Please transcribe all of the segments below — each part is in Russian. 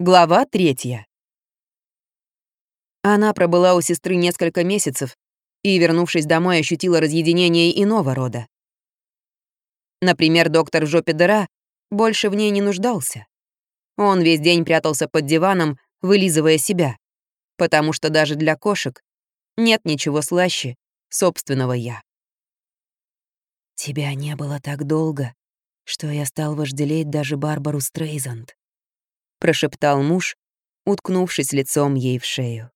Глава третья. Она пробыла у сестры несколько месяцев и, вернувшись домой, ощутила разъединение иного рода. Например, доктор в жопе дыра больше в ней не нуждался. Он весь день прятался под диваном, вылизывая себя, потому что даже для кошек нет ничего слаще собственного «я». «Тебя не было так долго, что я стал вожделеть даже Барбару Стрейзанд», — прошептал муж, уткнувшись лицом ей в шею.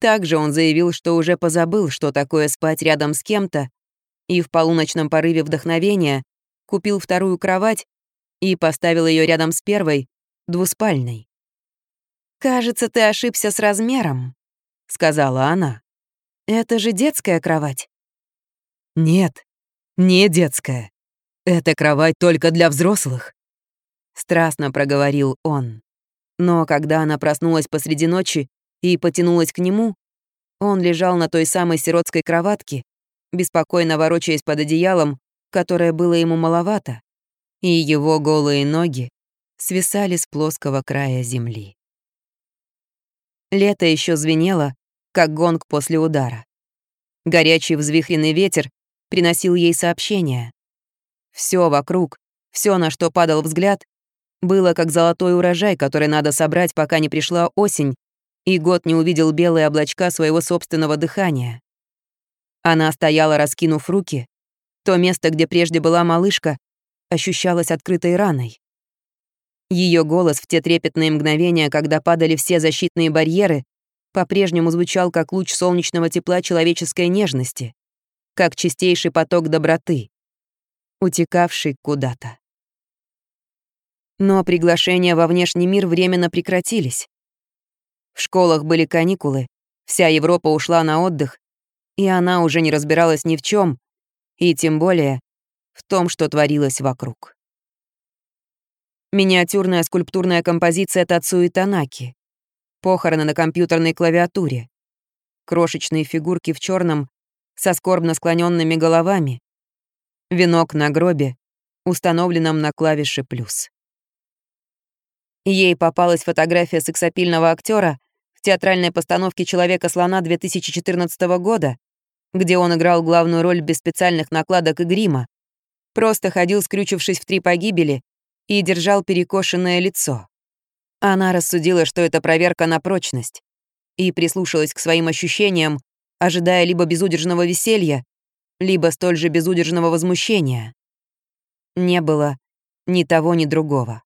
Также он заявил, что уже позабыл, что такое спать рядом с кем-то, и в полуночном порыве вдохновения купил вторую кровать и поставил ее рядом с первой, двуспальной. «Кажется, ты ошибся с размером», — сказала она. «Это же детская кровать». «Нет, не детская. Это кровать только для взрослых», страстно проговорил он. Но когда она проснулась посреди ночи и потянулась к нему, он лежал на той самой сиротской кроватке, беспокойно ворочаясь под одеялом, которое было ему маловато, и его голые ноги свисали с плоского края земли. Лето еще звенело, как гонг после удара. Горячий взвихренный ветер приносил ей сообщения. Все вокруг, все, на что падал взгляд, было как золотой урожай, который надо собрать, пока не пришла осень, и год не увидел белые облачка своего собственного дыхания. Она стояла, раскинув руки. То место, где прежде была малышка, ощущалось открытой раной. Ее голос в те трепетные мгновения, когда падали все защитные барьеры, по-прежнему звучал как луч солнечного тепла человеческой нежности, как чистейший поток доброты, утекавший куда-то но приглашения во внешний мир временно прекратились. В школах были каникулы, вся Европа ушла на отдых, и она уже не разбиралась ни в чем, и тем более в том, что творилось вокруг. Миниатюрная скульптурная композиция Тацуи Танаки. Похороны на компьютерной клавиатуре. Крошечные фигурки в черном со скорбно склоненными головами. Венок на гробе, установленном на клавише «плюс». Ей попалась фотография сексапильного актера в театральной постановке «Человека-слона» 2014 года, где он играл главную роль без специальных накладок и грима. Просто ходил, скрючившись в три погибели, и держал перекошенное лицо. Она рассудила, что это проверка на прочность, и прислушалась к своим ощущениям, ожидая либо безудержного веселья, либо столь же безудержного возмущения. Не было ни того, ни другого.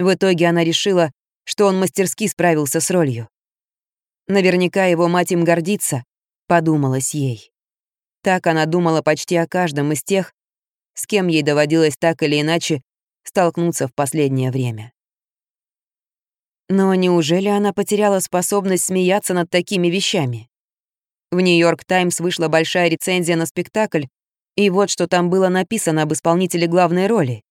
В итоге она решила, что он мастерски справился с ролью. Наверняка его мать им гордится, подумалась ей. Так она думала почти о каждом из тех, с кем ей доводилось так или иначе столкнуться в последнее время. Но неужели она потеряла способность смеяться над такими вещами? В «Нью-Йорк Таймс» вышла большая рецензия на спектакль, и вот что там было написано об исполнителе главной роли.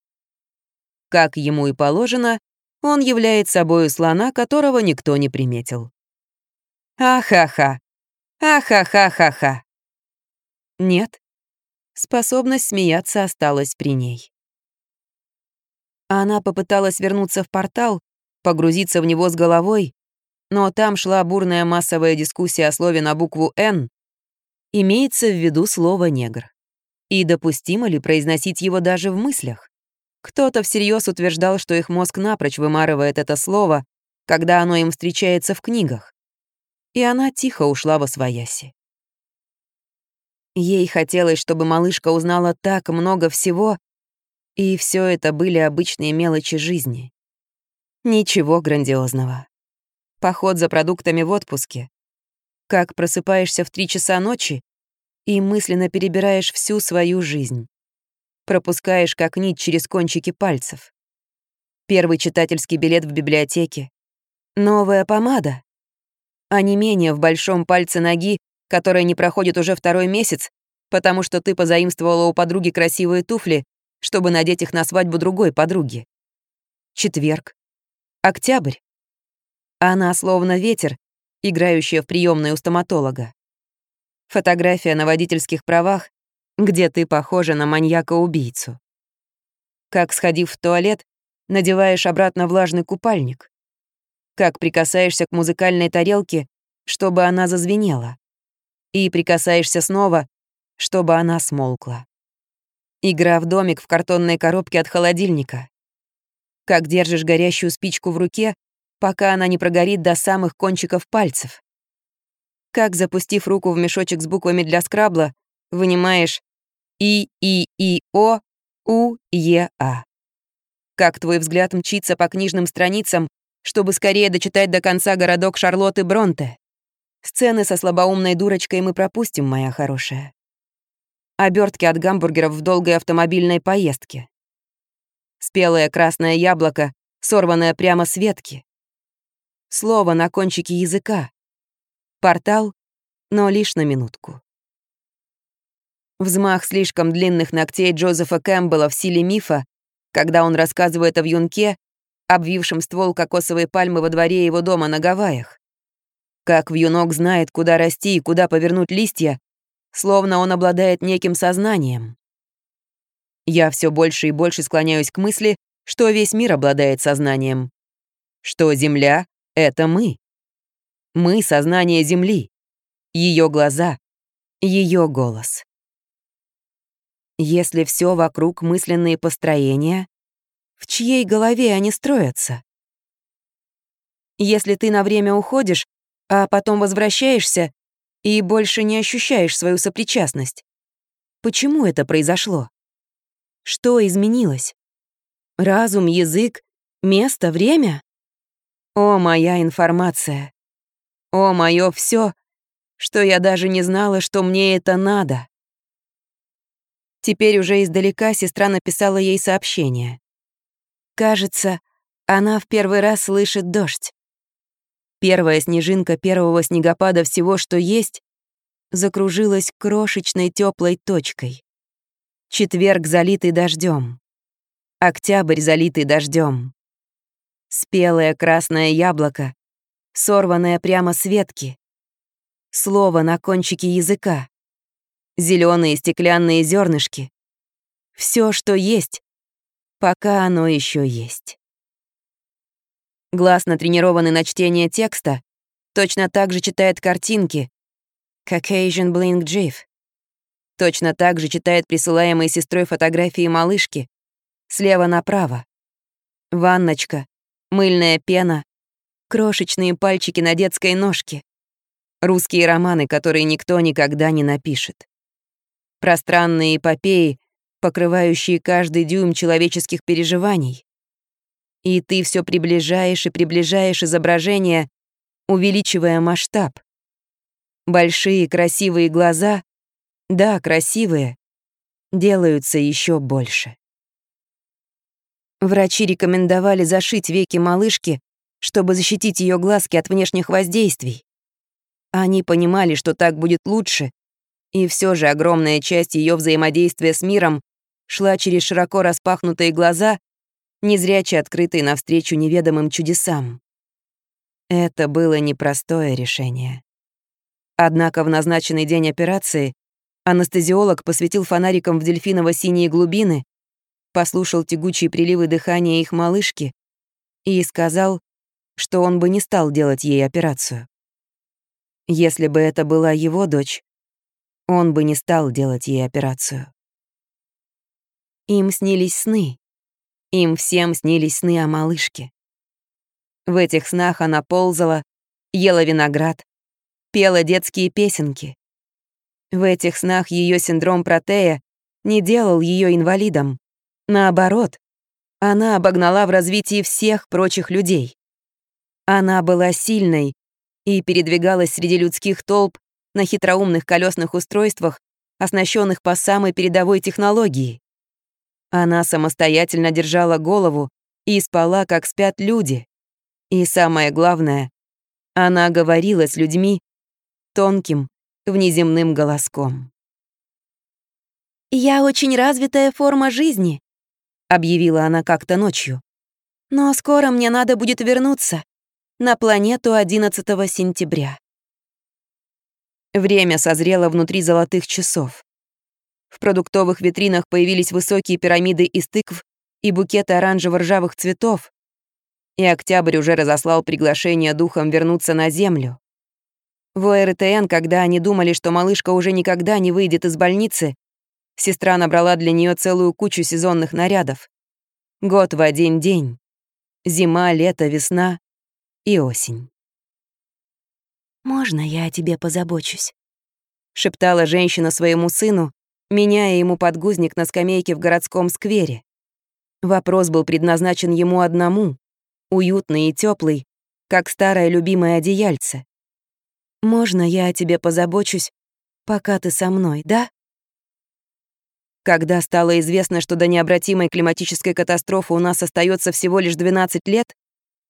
Как ему и положено, он являет собой слона, которого никто не приметил. Ахаха, ахаха-ха-ха. Нет, способность смеяться осталась при ней. Она попыталась вернуться в портал, погрузиться в него с головой, но там шла бурная массовая дискуссия о слове на букву «Н». Имеется в виду слово «негр». И допустимо ли произносить его даже в мыслях? Кто-то всерьез утверждал, что их мозг напрочь вымарывает это слово, когда оно им встречается в книгах. И она тихо ушла во свояси. Ей хотелось, чтобы малышка узнала так много всего, и все это были обычные мелочи жизни. Ничего грандиозного. Поход за продуктами в отпуске. Как просыпаешься в три часа ночи и мысленно перебираешь всю свою жизнь пропускаешь как нить через кончики пальцев. Первый читательский билет в библиотеке. Новая помада. А не менее в большом пальце ноги, которая не проходит уже второй месяц, потому что ты позаимствовала у подруги красивые туфли, чтобы надеть их на свадьбу другой подруги. Четверг. Октябрь. Она словно ветер, играющая в приемной у стоматолога. Фотография на водительских правах, где ты похожа на маньяка-убийцу. Как, сходив в туалет, надеваешь обратно влажный купальник. Как прикасаешься к музыкальной тарелке, чтобы она зазвенела. И прикасаешься снова, чтобы она смолкла. Игра в домик в картонной коробке от холодильника. Как держишь горящую спичку в руке, пока она не прогорит до самых кончиков пальцев. Как, запустив руку в мешочек с буквами для скрабла, вынимаешь ИИИО УЕА. Как твой взгляд мчится по книжным страницам, чтобы скорее дочитать до конца городок Шарлотты Бронте? Сцены со слабоумной дурочкой мы пропустим, моя хорошая. Обертки от гамбургеров в долгой автомобильной поездке. Спелое красное яблоко, сорванное прямо с ветки. Слово на кончике языка. Портал, но лишь на минутку. Взмах слишком длинных ногтей Джозефа Кэмпбелла в силе мифа, когда он рассказывает о вьюнке, обвившем ствол кокосовой пальмы во дворе его дома на Гавайях. Как вьюнок знает, куда расти и куда повернуть листья, словно он обладает неким сознанием. Я все больше и больше склоняюсь к мысли, что весь мир обладает сознанием. Что Земля — это мы. Мы — сознание Земли. Ее глаза, ее голос. Если все вокруг мысленные построения, в чьей голове они строятся? Если ты на время уходишь, а потом возвращаешься и больше не ощущаешь свою сопричастность, почему это произошло? Что изменилось? Разум, язык, место, время? О, моя информация! О, мое все, что я даже не знала, что мне это надо! Теперь уже издалека сестра написала ей сообщение. Кажется, она в первый раз слышит дождь. Первая снежинка первого снегопада всего, что есть, закружилась крошечной теплой точкой. Четверг залитый дождем. Октябрь залитый дождем. Спелое красное яблоко, сорванное прямо с ветки. Слово на кончике языка зеленые стеклянные зернышки. Все, что есть, пока оно еще есть. Глаз натренированный на чтение текста, точно так же читает картинки, как Asian Blink Джиф. Точно так же читает присылаемые сестрой фотографии малышки, слева направо. Ванночка, мыльная пена, крошечные пальчики на детской ножке. Русские романы, которые никто никогда не напишет пространные эпопеи, покрывающие каждый дюйм человеческих переживаний. И ты все приближаешь и приближаешь изображение, увеличивая масштаб. Большие красивые глаза, да, красивые, делаются еще больше. Врачи рекомендовали зашить веки малышки, чтобы защитить ее глазки от внешних воздействий. Они понимали, что так будет лучше, и все же огромная часть ее взаимодействия с миром шла через широко распахнутые глаза, незрячие открытые навстречу неведомым чудесам. Это было непростое решение. Однако в назначенный день операции анестезиолог посветил фонариком в дельфиново-синие глубины, послушал тягучие приливы дыхания их малышки и сказал, что он бы не стал делать ей операцию. Если бы это была его дочь, он бы не стал делать ей операцию. Им снились сны. Им всем снились сны о малышке. В этих снах она ползала, ела виноград, пела детские песенки. В этих снах ее синдром протея не делал ее инвалидом. Наоборот, она обогнала в развитии всех прочих людей. Она была сильной и передвигалась среди людских толп на хитроумных колесных устройствах, а оснащенных по самой передовой технологии. Она самостоятельно держала голову и спала, как спят люди. И самое главное, она говорила с людьми тонким, внеземным голоском. «Я очень развитая форма жизни», — объявила она как-то ночью. «Но скоро мне надо будет вернуться на планету 11 сентября». Время созрело внутри золотых часов. В продуктовых витринах появились высокие пирамиды из тыкв и букеты оранжево-ржавых цветов. И Октябрь уже разослал приглашение духам вернуться на Землю. В РТН, когда они думали, что малышка уже никогда не выйдет из больницы, сестра набрала для нее целую кучу сезонных нарядов. Год в один день. Зима, лето, весна и осень. «Можно я о тебе позабочусь?» — шептала женщина своему сыну, меняя ему подгузник на скамейке в городском сквере. Вопрос был предназначен ему одному, уютный и теплый, как старое любимое одеяльце. «Можно я о тебе позабочусь, пока ты со мной, да?» Когда стало известно, что до необратимой климатической катастрофы у нас остается всего лишь 12 лет,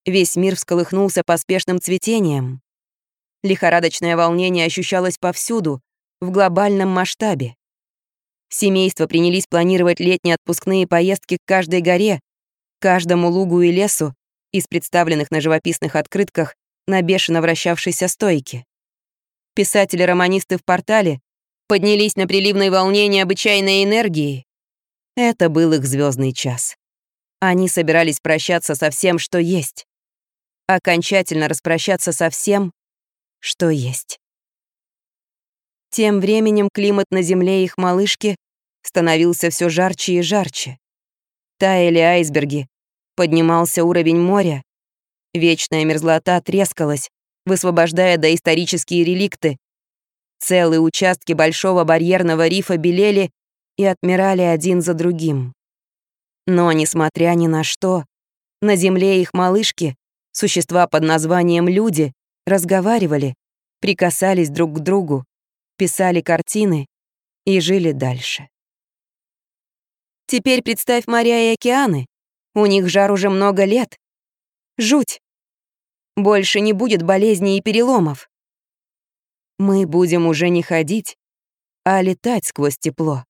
весь мир всколыхнулся поспешным цветением. Лихорадочное волнение ощущалось повсюду, в глобальном масштабе. Семейства принялись планировать летние отпускные поездки к каждой горе, каждому лугу и лесу из представленных на живописных открытках на бешено вращавшейся стойке. Писатели-романисты в портале поднялись на приливной волне необычайной энергии. Это был их звездный час. Они собирались прощаться со всем, что есть. Окончательно распрощаться со всем, что есть. Тем временем климат на Земле их малышки становился все жарче и жарче. Таяли айсберги, поднимался уровень моря. Вечная мерзлота трескалась, высвобождая доисторические реликты. Целые участки большого барьерного рифа белели и отмирали один за другим. Но, несмотря ни на что, на Земле их малышки, существа под названием «люди», разговаривали, прикасались друг к другу, писали картины и жили дальше. Теперь представь моря и океаны. У них жар уже много лет. Жуть. Больше не будет болезней и переломов. Мы будем уже не ходить, а летать сквозь тепло.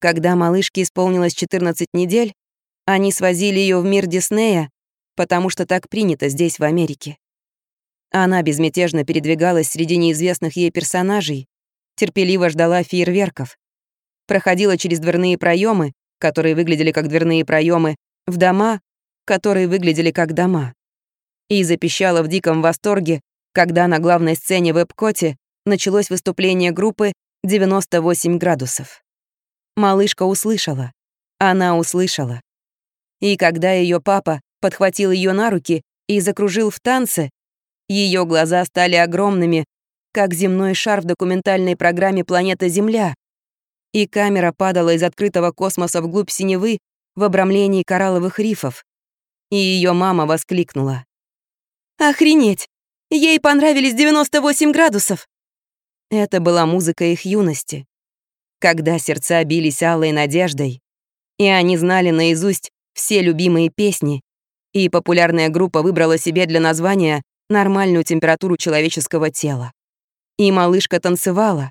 Когда малышке исполнилось 14 недель, они свозили ее в мир Диснея, потому что так принято здесь, в Америке. Она безмятежно передвигалась среди неизвестных ей персонажей, терпеливо ждала фейерверков, проходила через дверные проемы, которые выглядели как дверные проемы, в дома, которые выглядели как дома. И запищала в диком восторге, когда на главной сцене в Эпкоте началось выступление группы 98 градусов. Малышка услышала. Она услышала. И когда ее папа подхватил ее на руки и закружил в танце, ее глаза стали огромными, как земной шар в документальной программе «Планета Земля». И камера падала из открытого космоса вглубь синевы в обрамлении коралловых рифов. И ее мама воскликнула. «Охренеть! Ей понравились 98 градусов!» Это была музыка их юности. Когда сердца бились алой надеждой, и они знали наизусть все любимые песни, и популярная группа выбрала себе для названия нормальную температуру человеческого тела. И малышка танцевала.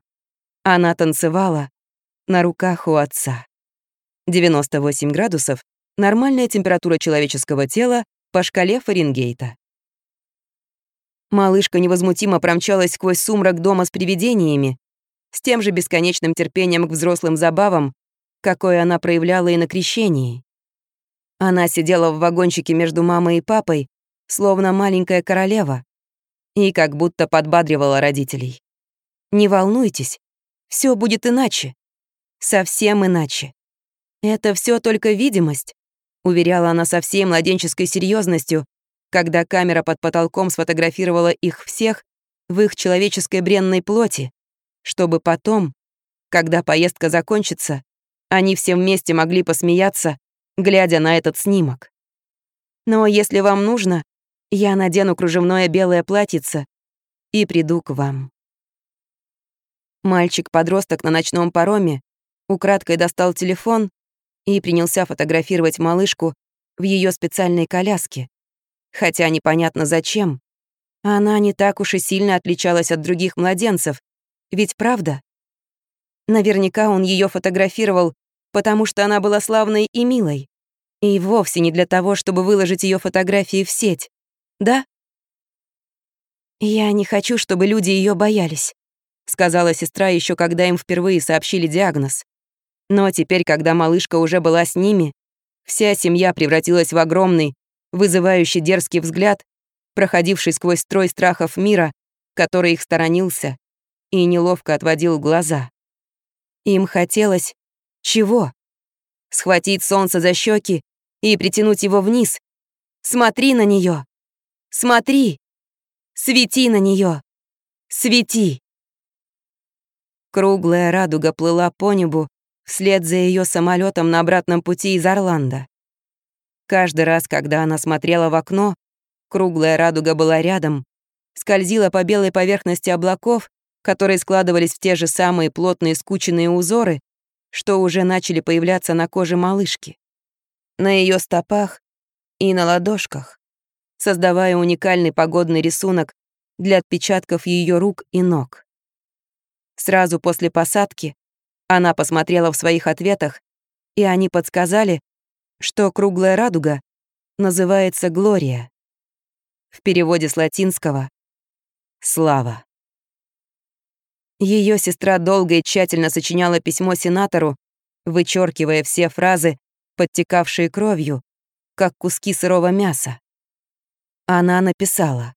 Она танцевала на руках у отца. 98 градусов — нормальная температура человеческого тела по шкале Фаренгейта. Малышка невозмутимо промчалась сквозь сумрак дома с привидениями, с тем же бесконечным терпением к взрослым забавам, какое она проявляла и на крещении. Она сидела в вагончике между мамой и папой, словно маленькая королева, и как будто подбадривала родителей. «Не волнуйтесь, все будет иначе. Совсем иначе. Это все только видимость», — уверяла она со всей младенческой серьезностью, когда камера под потолком сфотографировала их всех в их человеческой бренной плоти, чтобы потом, когда поездка закончится, они все вместе могли посмеяться, глядя на этот снимок. Но если вам нужно, я надену кружевное белое платьице и приду к вам. Мальчик-подросток на ночном пароме украдкой достал телефон и принялся фотографировать малышку в ее специальной коляске. Хотя непонятно зачем. Она не так уж и сильно отличалась от других младенцев, ведь правда? Наверняка он ее фотографировал, потому что она была славной и милой. И вовсе не для того, чтобы выложить ее фотографии в сеть да?» «Я не хочу, чтобы люди ее боялись», — сказала сестра еще когда им впервые сообщили диагноз. Но теперь, когда малышка уже была с ними, вся семья превратилась в огромный, вызывающий дерзкий взгляд, проходивший сквозь строй страхов мира, который их сторонился и неловко отводил глаза. Им хотелось... чего? Схватить солнце за щеки и притянуть его вниз. «Смотри на нее! Смотри! Свети на нее! Свети!» Круглая радуга плыла по небу вслед за ее самолетом на обратном пути из Орландо. Каждый раз, когда она смотрела в окно, круглая радуга была рядом, скользила по белой поверхности облаков, которые складывались в те же самые плотные скученные узоры, что уже начали появляться на коже малышки. На ее стопах и на ладошках создавая уникальный погодный рисунок для отпечатков ее рук и ног. Сразу после посадки она посмотрела в своих ответах, и они подсказали, что круглая радуга называется Глория. В переводе с латинского — «слава». Ее сестра долго и тщательно сочиняла письмо сенатору, вычеркивая все фразы, подтекавшие кровью, как куски сырого мяса. Она написала.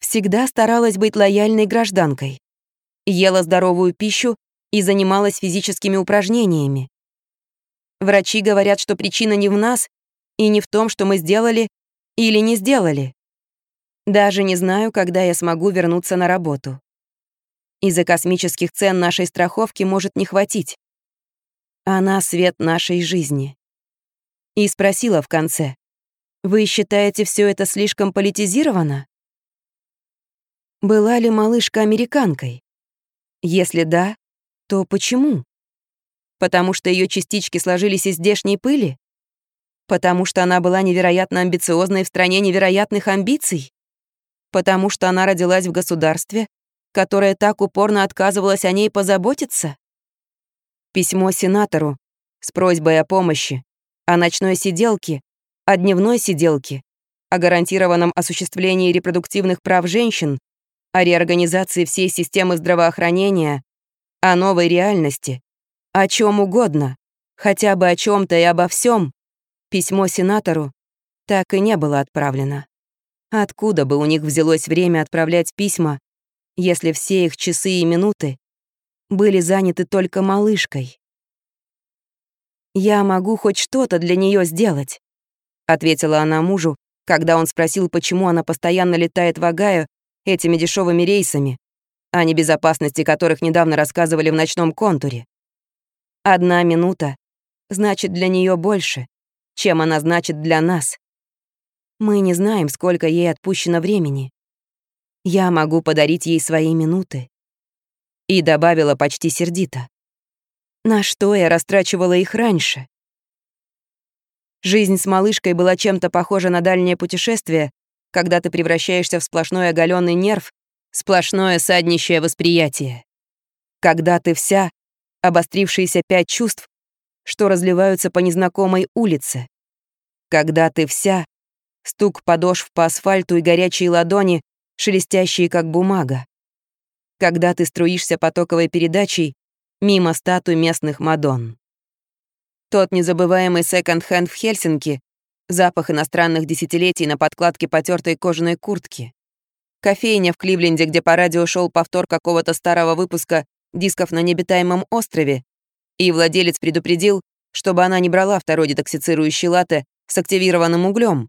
Всегда старалась быть лояльной гражданкой. Ела здоровую пищу и занималась физическими упражнениями. Врачи говорят, что причина не в нас и не в том, что мы сделали или не сделали. Даже не знаю, когда я смогу вернуться на работу. Из-за космических цен нашей страховки может не хватить. Она — свет нашей жизни. И спросила в конце. Вы считаете все это слишком политизировано? Была ли малышка американкой? Если да, то почему? Потому что ее частички сложились из здешней пыли? Потому что она была невероятно амбициозной в стране невероятных амбиций? Потому что она родилась в государстве, которое так упорно отказывалось о ней позаботиться? Письмо сенатору с просьбой о помощи, о ночной сиделке о дневной сиделке, о гарантированном осуществлении репродуктивных прав женщин, о реорганизации всей системы здравоохранения, о новой реальности, о чем угодно, хотя бы о чем-то и обо всем, письмо сенатору так и не было отправлено. Откуда бы у них взялось время отправлять письма, если все их часы и минуты были заняты только малышкой? Я могу хоть что-то для нее сделать ответила она мужу, когда он спросил, почему она постоянно летает в Агаю этими дешевыми рейсами, а о небезопасности которых недавно рассказывали в ночном контуре. Одна минута значит для нее больше, чем она значит для нас. Мы не знаем, сколько ей отпущено времени. Я могу подарить ей свои минуты. И добавила почти сердито. На что я растрачивала их раньше? Жизнь с малышкой была чем-то похожа на дальнее путешествие, когда ты превращаешься в сплошной оголенный нерв, сплошное саднищее восприятие. Когда ты вся, обострившиеся пять чувств, что разливаются по незнакомой улице. Когда ты вся, стук подошв по асфальту и горячие ладони, шелестящие как бумага. Когда ты струишься потоковой передачей мимо статуй местных Мадонн. Тот незабываемый секонд-хенд в Хельсинки, запах иностранных десятилетий на подкладке потертой кожаной куртки. Кофейня в Кливленде, где по радио шел повтор какого-то старого выпуска дисков на небитаемом острове, и владелец предупредил, чтобы она не брала второй детоксицирующий латте с активированным углем,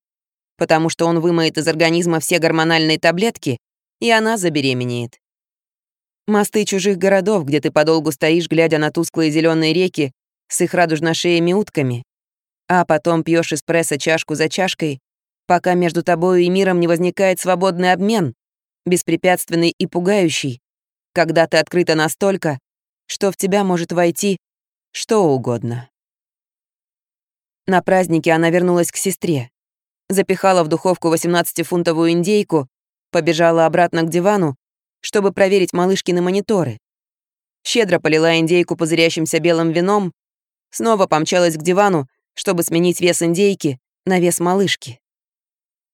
потому что он вымоет из организма все гормональные таблетки, и она забеременеет. Мосты чужих городов, где ты подолгу стоишь, глядя на тусклые зеленые реки, с их радужно-шеями утками, а потом пьешь эспрессо чашку за чашкой, пока между тобой и миром не возникает свободный обмен, беспрепятственный и пугающий, когда ты открыта настолько, что в тебя может войти что угодно. На празднике она вернулась к сестре, запихала в духовку 18-фунтовую индейку, побежала обратно к дивану, чтобы проверить малышкины мониторы. Щедро полила индейку пузырящимся белым вином, снова помчалась к дивану, чтобы сменить вес индейки на вес малышки.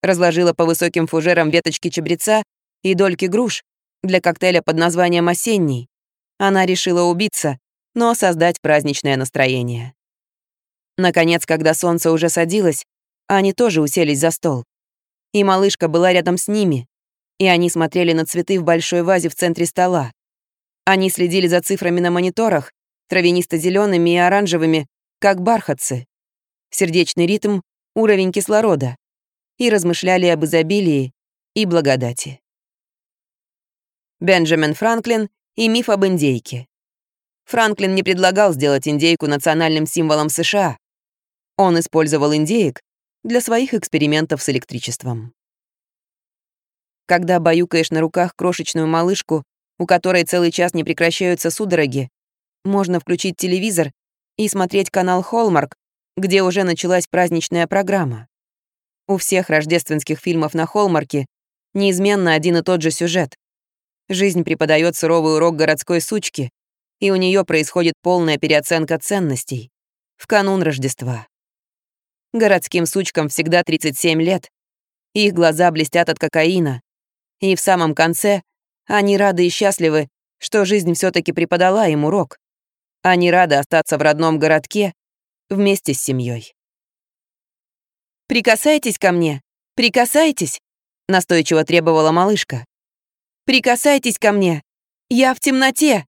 Разложила по высоким фужерам веточки чабреца и дольки груш для коктейля под названием «Осенний». Она решила убиться, но создать праздничное настроение. Наконец, когда солнце уже садилось, они тоже уселись за стол. И малышка была рядом с ними, и они смотрели на цветы в большой вазе в центре стола. Они следили за цифрами на мониторах, травянисто-зелеными и оранжевыми, как бархатцы. Сердечный ритм — уровень кислорода. И размышляли об изобилии и благодати. Бенджамин Франклин и миф об индейке. Франклин не предлагал сделать индейку национальным символом США. Он использовал индеек для своих экспериментов с электричеством. Когда баюкаешь на руках крошечную малышку, у которой целый час не прекращаются судороги, можно включить телевизор и смотреть канал «Холмарк», где уже началась праздничная программа. У всех рождественских фильмов на «Холмарке» неизменно один и тот же сюжет. Жизнь преподает суровый урок городской сучки, и у нее происходит полная переоценка ценностей в канун Рождества. Городским сучкам всегда 37 лет, их глаза блестят от кокаина, и в самом конце они рады и счастливы, что жизнь все таки преподала им урок. Они рады остаться в родном городке вместе с семьей. «Прикасайтесь ко мне! Прикасайтесь!» — настойчиво требовала малышка. «Прикасайтесь ко мне! Я в темноте!»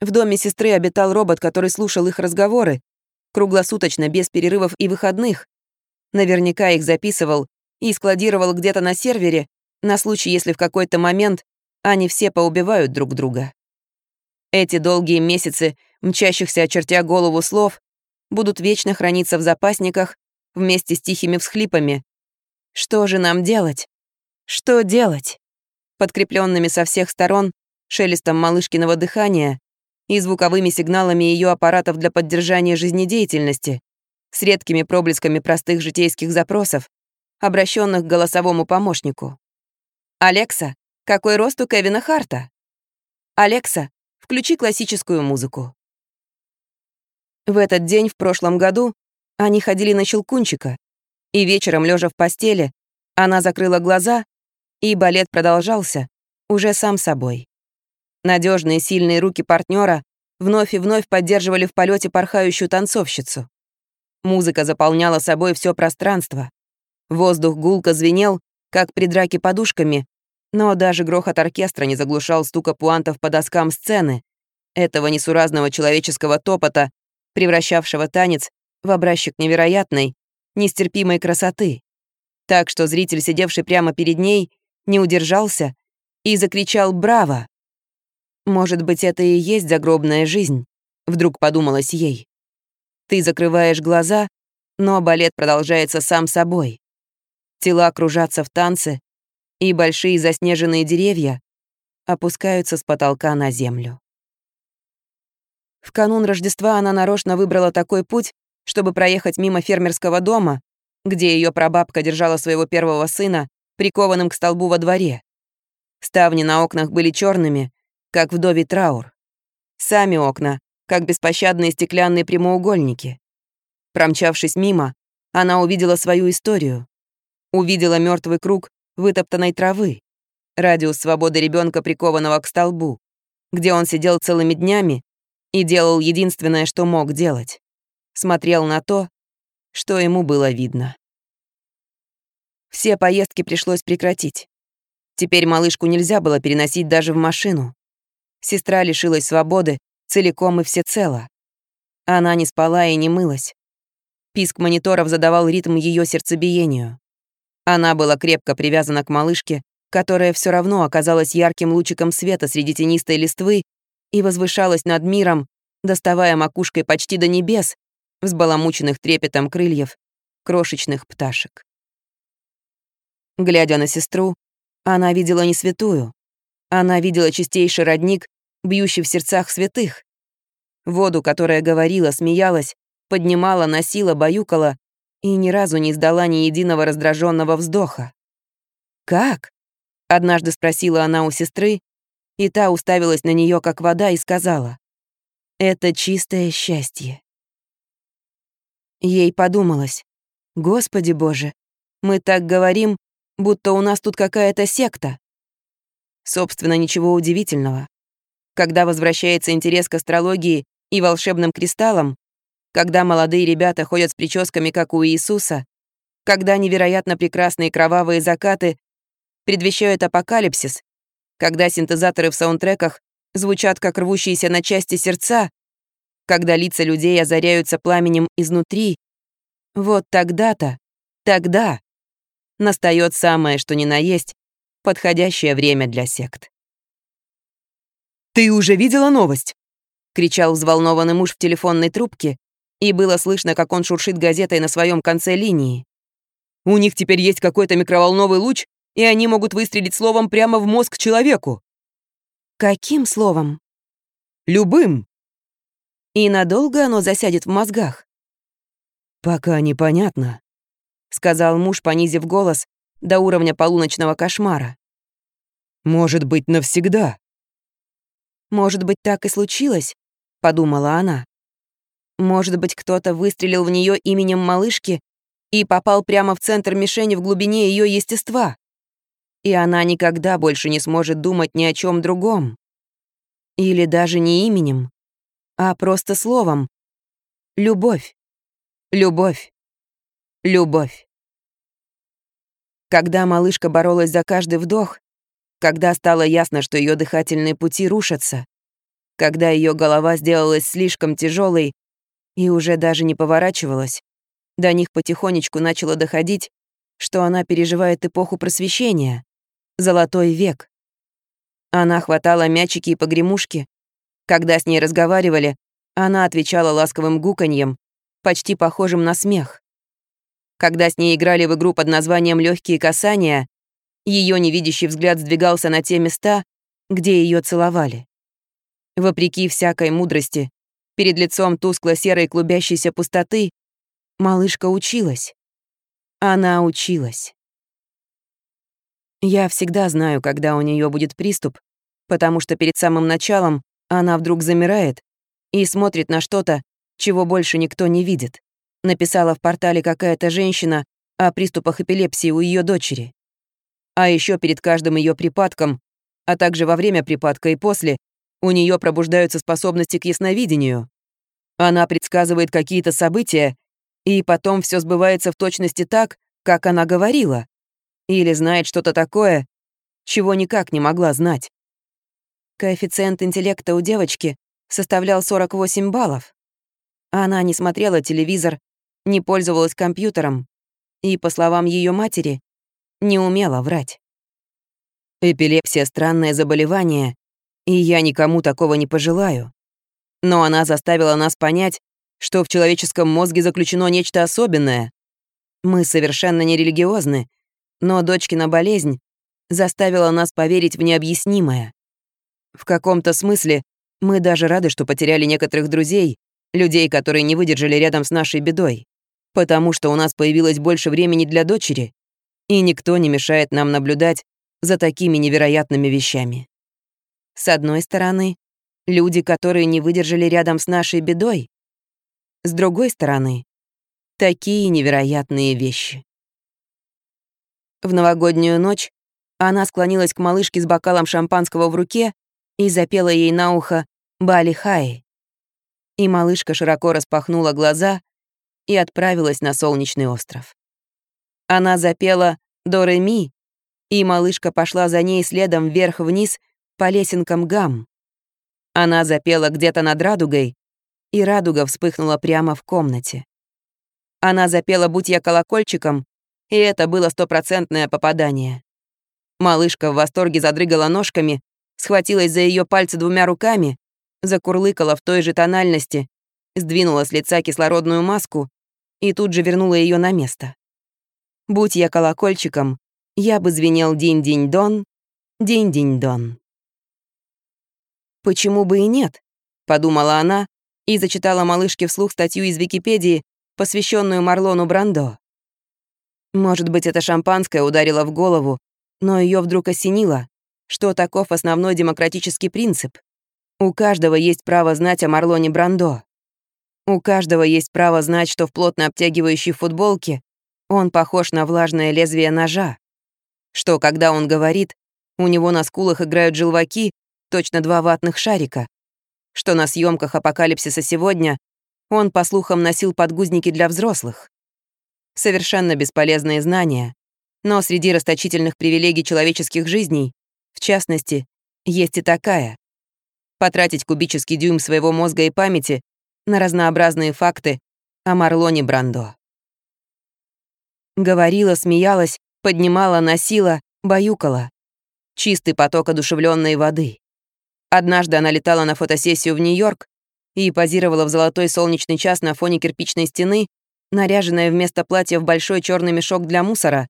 В доме сестры обитал робот, который слушал их разговоры, круглосуточно, без перерывов и выходных. Наверняка их записывал и складировал где-то на сервере, на случай, если в какой-то момент они все поубивают друг друга. Эти долгие месяцы, мчащихся очертя голову слов, будут вечно храниться в запасниках вместе с тихими всхлипами. Что же нам делать? Что делать? Подкрепленными со всех сторон шелестом малышкиного дыхания и звуковыми сигналами ее аппаратов для поддержания жизнедеятельности, с редкими проблесками простых житейских запросов, обращенных к голосовому помощнику. «Алекса, какой рост у Кевина Харта?» «Алекса, Включи классическую музыку». В этот день в прошлом году они ходили на щелкунчика, и вечером, лежа в постели, она закрыла глаза, и балет продолжался, уже сам собой. Надежные сильные руки партнера вновь и вновь поддерживали в полете порхающую танцовщицу. Музыка заполняла собой все пространство. Воздух гулко звенел, как при драке подушками, но даже грохот оркестра не заглушал стука пуантов по доскам сцены, этого несуразного человеческого топота, превращавшего танец в образчик невероятной, нестерпимой красоты. Так что зритель, сидевший прямо перед ней, не удержался и закричал «Браво!». «Может быть, это и есть загробная жизнь», — вдруг подумалось ей. Ты закрываешь глаза, но балет продолжается сам собой. Тела кружатся в танце, и большие заснеженные деревья опускаются с потолка на землю. В канун Рождества она нарочно выбрала такой путь, чтобы проехать мимо фермерского дома, где ее прабабка держала своего первого сына, прикованным к столбу во дворе. Ставни на окнах были черными, как вдовий траур. Сами окна, как беспощадные стеклянные прямоугольники. Промчавшись мимо, она увидела свою историю. Увидела мертвый круг вытоптанной травы. Радиус свободы ребенка, прикованного к столбу, где он сидел целыми днями и делал единственное, что мог делать. Смотрел на то, что ему было видно. Все поездки пришлось прекратить. Теперь малышку нельзя было переносить даже в машину. Сестра лишилась свободы целиком и всецело. Она не спала и не мылась. Писк мониторов задавал ритм ее сердцебиению. Она была крепко привязана к малышке, которая все равно оказалась ярким лучиком света среди тенистой листвы и возвышалась над миром, доставая макушкой почти до небес, взбаламученных трепетом крыльев, крошечных пташек. Глядя на сестру, она видела не святую. Она видела чистейший родник, бьющий в сердцах святых. Воду, которая говорила, смеялась, поднимала, носила, баюкала, и ни разу не издала ни единого раздраженного вздоха. «Как?» — однажды спросила она у сестры, и та уставилась на нее как вода и сказала, «Это чистое счастье». Ей подумалось, «Господи Боже, мы так говорим, будто у нас тут какая-то секта». Собственно, ничего удивительного. Когда возвращается интерес к астрологии и волшебным кристаллам, когда молодые ребята ходят с прическами, как у Иисуса, когда невероятно прекрасные кровавые закаты предвещают апокалипсис, когда синтезаторы в саундтреках звучат как рвущиеся на части сердца, когда лица людей озаряются пламенем изнутри, вот тогда-то, тогда настает самое, что ни на есть, подходящее время для сект. «Ты уже видела новость?» — кричал взволнованный муж в телефонной трубке, и было слышно, как он шуршит газетой на своем конце линии. У них теперь есть какой-то микроволновый луч, и они могут выстрелить словом прямо в мозг человеку. Каким словом? Любым. И надолго оно засядет в мозгах. Пока непонятно, сказал муж, понизив голос до уровня полуночного кошмара. Может быть, навсегда. Может быть, так и случилось, подумала она. Может быть, кто-то выстрелил в нее именем малышки и попал прямо в центр мишени в глубине ее естества. И она никогда больше не сможет думать ни о чем другом. Или даже не именем, а просто словом. Любовь. Любовь. Любовь. Когда малышка боролась за каждый вдох, когда стало ясно, что ее дыхательные пути рушатся, когда ее голова сделалась слишком тяжелой, и уже даже не поворачивалась. До них потихонечку начало доходить, что она переживает эпоху просвещения, золотой век. Она хватала мячики и погремушки. Когда с ней разговаривали, она отвечала ласковым гуканьем, почти похожим на смех. Когда с ней играли в игру под названием «Лёгкие касания», её невидящий взгляд сдвигался на те места, где её целовали. Вопреки всякой мудрости, Перед лицом тускло-серой клубящейся пустоты малышка училась. Она училась. Я всегда знаю, когда у нее будет приступ, потому что перед самым началом она вдруг замирает и смотрит на что-то, чего больше никто не видит. Написала в портале какая-то женщина о приступах эпилепсии у ее дочери. А еще перед каждым ее припадком, а также во время припадка и после, у нее пробуждаются способности к ясновидению. Она предсказывает какие-то события, и потом все сбывается в точности так, как она говорила. Или знает что-то такое, чего никак не могла знать. Коэффициент интеллекта у девочки составлял 48 баллов. Она не смотрела телевизор, не пользовалась компьютером и, по словам ее матери, не умела врать. Эпилепсия — странное заболевание, и я никому такого не пожелаю. Но она заставила нас понять, что в человеческом мозге заключено нечто особенное. Мы совершенно не религиозны, но дочкина болезнь заставила нас поверить в необъяснимое. В каком-то смысле мы даже рады, что потеряли некоторых друзей, людей, которые не выдержали рядом с нашей бедой, потому что у нас появилось больше времени для дочери, и никто не мешает нам наблюдать за такими невероятными вещами. С одной стороны, люди, которые не выдержали рядом с нашей бедой. С другой стороны, такие невероятные вещи. В новогоднюю ночь она склонилась к малышке с бокалом шампанского в руке и запела ей на ухо «Бали Хай». И малышка широко распахнула глаза и отправилась на солнечный остров. Она запела «До ми», и малышка пошла за ней следом вверх-вниз — по лесенкам гам. Она запела где-то над радугой, и радуга вспыхнула прямо в комнате. Она запела «Будь я колокольчиком», и это было стопроцентное попадание. Малышка в восторге задрыгала ножками, схватилась за ее пальцы двумя руками, закурлыкала в той же тональности, сдвинула с лица кислородную маску и тут же вернула ее на место. «Будь я колокольчиком, я бы звенел день-день-дон, день-день-дон». «Почему бы и нет?» — подумала она и зачитала малышке вслух статью из Википедии, посвященную Марлону Брандо. Может быть, это шампанское ударило в голову, но ее вдруг осенило, что таков основной демократический принцип. У каждого есть право знать о Марлоне Брандо. У каждого есть право знать, что в плотно обтягивающей футболке он похож на влажное лезвие ножа. Что, когда он говорит, у него на скулах играют желваки, точно два ватных шарика, что на съемках апокалипсиса сегодня он, по слухам, носил подгузники для взрослых. Совершенно бесполезные знания, но среди расточительных привилегий человеческих жизней, в частности, есть и такая. Потратить кубический дюйм своего мозга и памяти на разнообразные факты о Марлоне Брандо. Говорила, смеялась, поднимала, носила, баюкала. Чистый поток одушевленной воды. Однажды она летала на фотосессию в Нью-Йорк и позировала в золотой солнечный час на фоне кирпичной стены, наряженная вместо платья в большой черный мешок для мусора.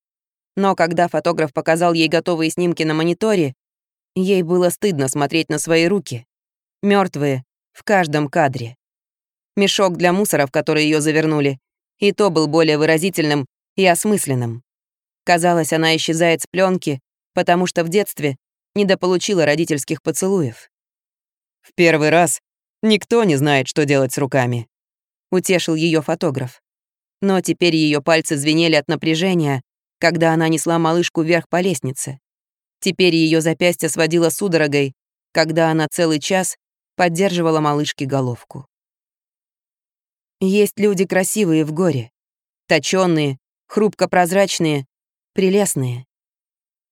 Но когда фотограф показал ей готовые снимки на мониторе, ей было стыдно смотреть на свои руки. мертвые в каждом кадре. Мешок для мусора, в который ее завернули, и то был более выразительным и осмысленным. Казалось, она исчезает с пленки, потому что в детстве недополучила родительских поцелуев. В первый раз никто не знает, что делать с руками. Утешил ее фотограф. Но теперь ее пальцы звенели от напряжения, когда она несла малышку вверх по лестнице. Теперь ее запястье сводило судорогой, когда она целый час поддерживала малышке головку. Есть люди красивые в горе. точенные, хрупко-прозрачные, прелестные.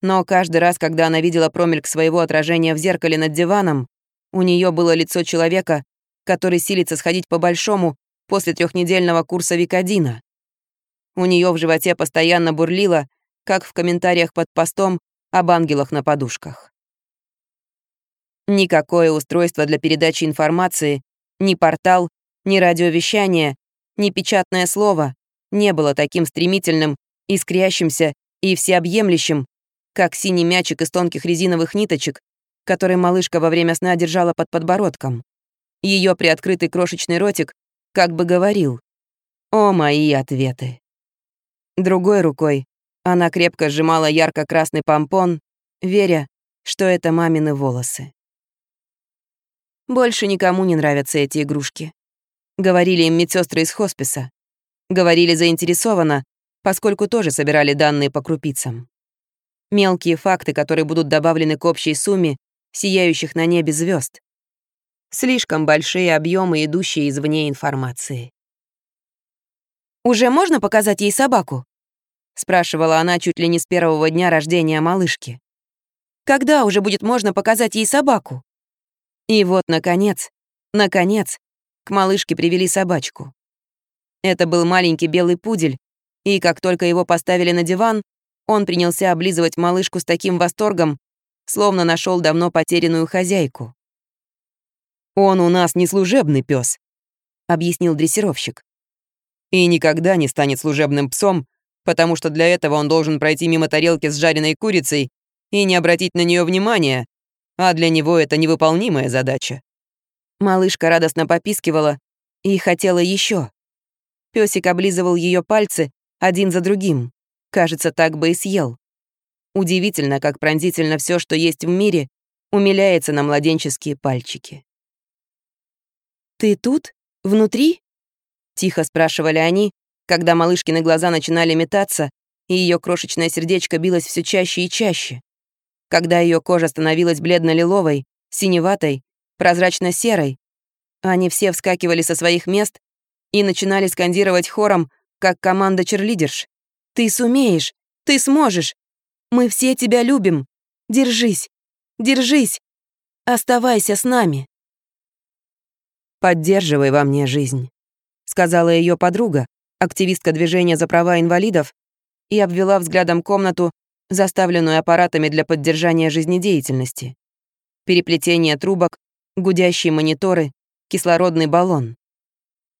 Но каждый раз, когда она видела промельк своего отражения в зеркале над диваном, у нее было лицо человека, который силится сходить по-большому после трехнедельного курса викадина. У нее в животе постоянно бурлило, как в комментариях под постом об ангелах на подушках. Никакое устройство для передачи информации, ни портал, ни радиовещание, ни печатное слово не было таким стремительным, искрящимся и всеобъемлющим, как синий мячик из тонких резиновых ниточек, который малышка во время сна держала под подбородком. Ее приоткрытый крошечный ротик как бы говорил «О, мои ответы!». Другой рукой она крепко сжимала ярко-красный помпон, веря, что это мамины волосы. «Больше никому не нравятся эти игрушки», — говорили им медсестры из хосписа. Говорили заинтересованно, поскольку тоже собирали данные по крупицам. Мелкие факты, которые будут добавлены к общей сумме, сияющих на небе звезд. Слишком большие объемы, идущие извне информации. «Уже можно показать ей собаку?» — спрашивала она чуть ли не с первого дня рождения малышки. «Когда уже будет можно показать ей собаку?» И вот, наконец, наконец, к малышке привели собачку. Это был маленький белый пудель, и как только его поставили на диван, он принялся облизывать малышку с таким восторгом, словно нашел давно потерянную хозяйку. «Он у нас не служебный пес, объяснил дрессировщик. «И никогда не станет служебным псом, потому что для этого он должен пройти мимо тарелки с жареной курицей и не обратить на нее внимания, а для него это невыполнимая задача». Малышка радостно попискивала и хотела еще. Песик облизывал ее пальцы один за другим. Кажется, так бы и съел. Удивительно, как пронзительно все, что есть в мире, умиляется на младенческие пальчики. «Ты тут? Внутри?» — тихо спрашивали они, когда малышкины глаза начинали метаться, и ее крошечное сердечко билось все чаще и чаще. Когда ее кожа становилась бледно-лиловой, синеватой, прозрачно-серой, они все вскакивали со своих мест и начинали скандировать хором, как команда черлидерш. «Ты сумеешь! Ты сможешь! Мы все тебя любим. Держись. Держись. Оставайся с нами. Поддерживай во мне жизнь, сказала ее подруга, активистка движения за права инвалидов, и обвела взглядом комнату, заставленную аппаратами для поддержания жизнедеятельности. Переплетение трубок, гудящие мониторы, кислородный баллон.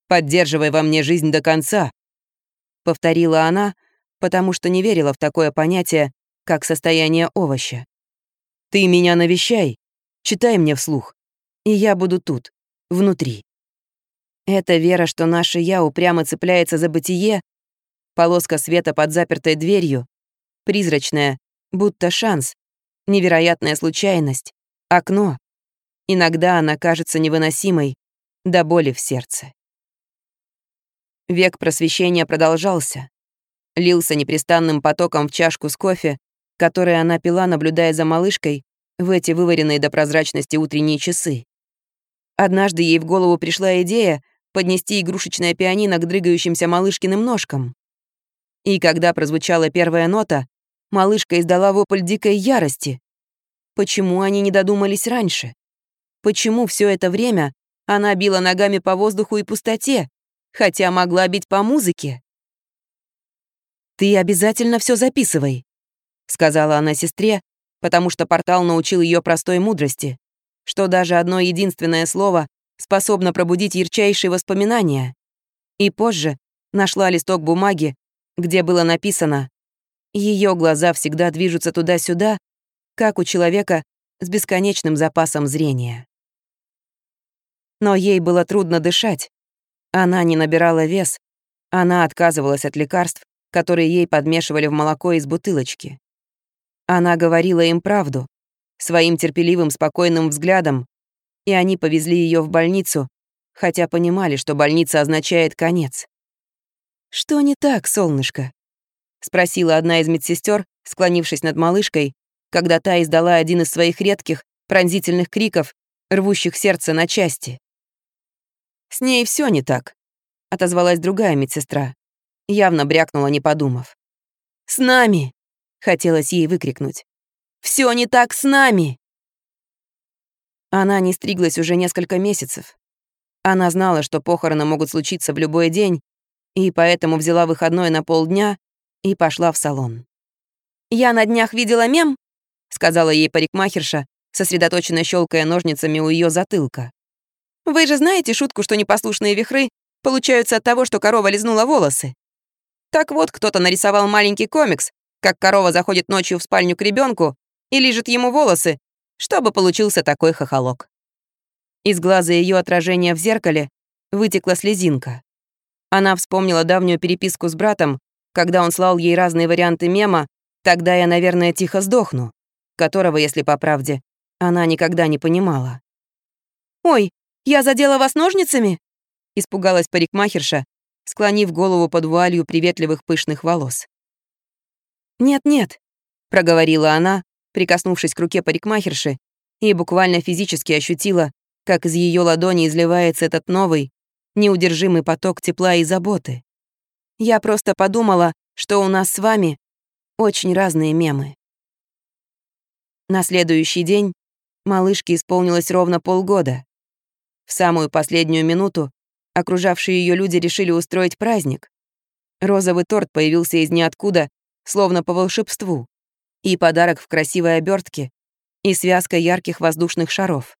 «Поддерживай во мне жизнь до конца», — повторила она, потому что не верила в такое понятие, как состояние овоща. Ты меня навещай, читай мне вслух, и я буду тут, внутри. Эта вера, что наше «я» упрямо цепляется за бытие, полоска света под запертой дверью, призрачная, будто шанс, невероятная случайность, окно. Иногда она кажется невыносимой, до боли в сердце. Век просвещения продолжался, лился непрестанным потоком в чашку с кофе, которые она пила, наблюдая за малышкой в эти вываренные до прозрачности утренние часы. Однажды ей в голову пришла идея поднести игрушечное пианино к дрыгающимся малышкиным ножкам. И когда прозвучала первая нота, малышка издала вопль дикой ярости. Почему они не додумались раньше? Почему все это время она била ногами по воздуху и пустоте, хотя могла бить по музыке? «Ты обязательно все записывай», сказала она сестре, потому что портал научил ее простой мудрости, что даже одно единственное слово способно пробудить ярчайшие воспоминания. И позже нашла листок бумаги, где было написано «Ее глаза всегда движутся туда-сюда, как у человека с бесконечным запасом зрения». Но ей было трудно дышать. Она не набирала вес, она отказывалась от лекарств, которые ей подмешивали в молоко из бутылочки. Она говорила им правду, своим терпеливым, спокойным взглядом, и они повезли ее в больницу, хотя понимали, что больница означает конец. «Что не так, солнышко?» — спросила одна из медсестер, склонившись над малышкой, когда та издала один из своих редких, пронзительных криков, рвущих сердце на части. «С ней все не так», — отозвалась другая медсестра. Явно брякнула, не подумав. «С нами!» Хотелось ей выкрикнуть. «Все не так с нами!» Она не стриглась уже несколько месяцев. Она знала, что похороны могут случиться в любой день, и поэтому взяла выходной на полдня и пошла в салон. «Я на днях видела мем», — сказала ей парикмахерша, сосредоточенно щелкая ножницами у ее затылка. «Вы же знаете шутку, что непослушные вихры получаются от того, что корова лизнула волосы? Так вот, кто-то нарисовал маленький комикс, как корова заходит ночью в спальню к ребенку и лижет ему волосы, чтобы получился такой хохолок. Из глаза ее отражения в зеркале вытекла слезинка. Она вспомнила давнюю переписку с братом, когда он слал ей разные варианты мема «Тогда я, наверное, тихо сдохну», которого, если по правде, она никогда не понимала. «Ой, я задела вас ножницами?» — испугалась парикмахерша, склонив голову под вуалью приветливых пышных волос. «Нет-нет», — проговорила она, прикоснувшись к руке парикмахерши, и буквально физически ощутила, как из ее ладони изливается этот новый, неудержимый поток тепла и заботы. «Я просто подумала, что у нас с вами очень разные мемы». На следующий день малышке исполнилось ровно полгода. В самую последнюю минуту окружавшие ее люди решили устроить праздник. Розовый торт появился из ниоткуда словно по волшебству, и подарок в красивой обертке, и связка ярких воздушных шаров.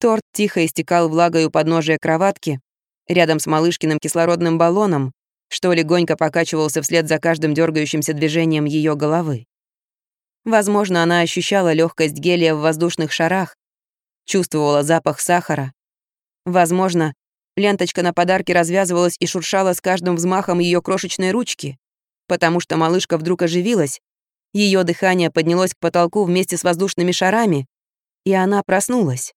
Торт тихо истекал влагой у подножия кроватки, рядом с малышкиным кислородным баллоном, что легонько покачивался вслед за каждым дергающимся движением ее головы. Возможно, она ощущала легкость гелия в воздушных шарах, чувствовала запах сахара. Возможно, ленточка на подарке развязывалась и шуршала с каждым взмахом ее крошечной ручки потому что малышка вдруг оживилась. Ее дыхание поднялось к потолку вместе с воздушными шарами, и она проснулась.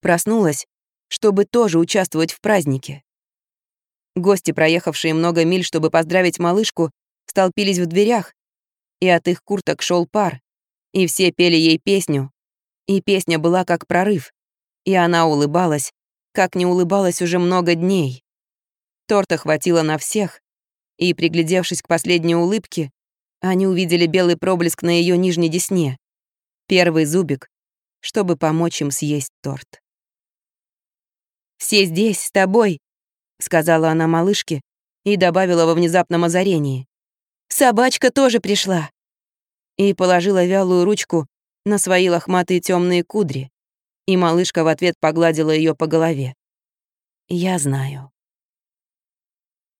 Проснулась, чтобы тоже участвовать в празднике. Гости, проехавшие много миль, чтобы поздравить малышку, столпились в дверях, и от их курток шел пар, и все пели ей песню. И песня была как прорыв, и она улыбалась, как не улыбалась уже много дней. Торта хватило на всех, и, приглядевшись к последней улыбке, они увидели белый проблеск на ее нижней десне. Первый зубик, чтобы помочь им съесть торт. «Все здесь, с тобой», — сказала она малышке и добавила во внезапном озарении. «Собачка тоже пришла» и положила вялую ручку на свои лохматые темные кудри, и малышка в ответ погладила ее по голове. «Я знаю»,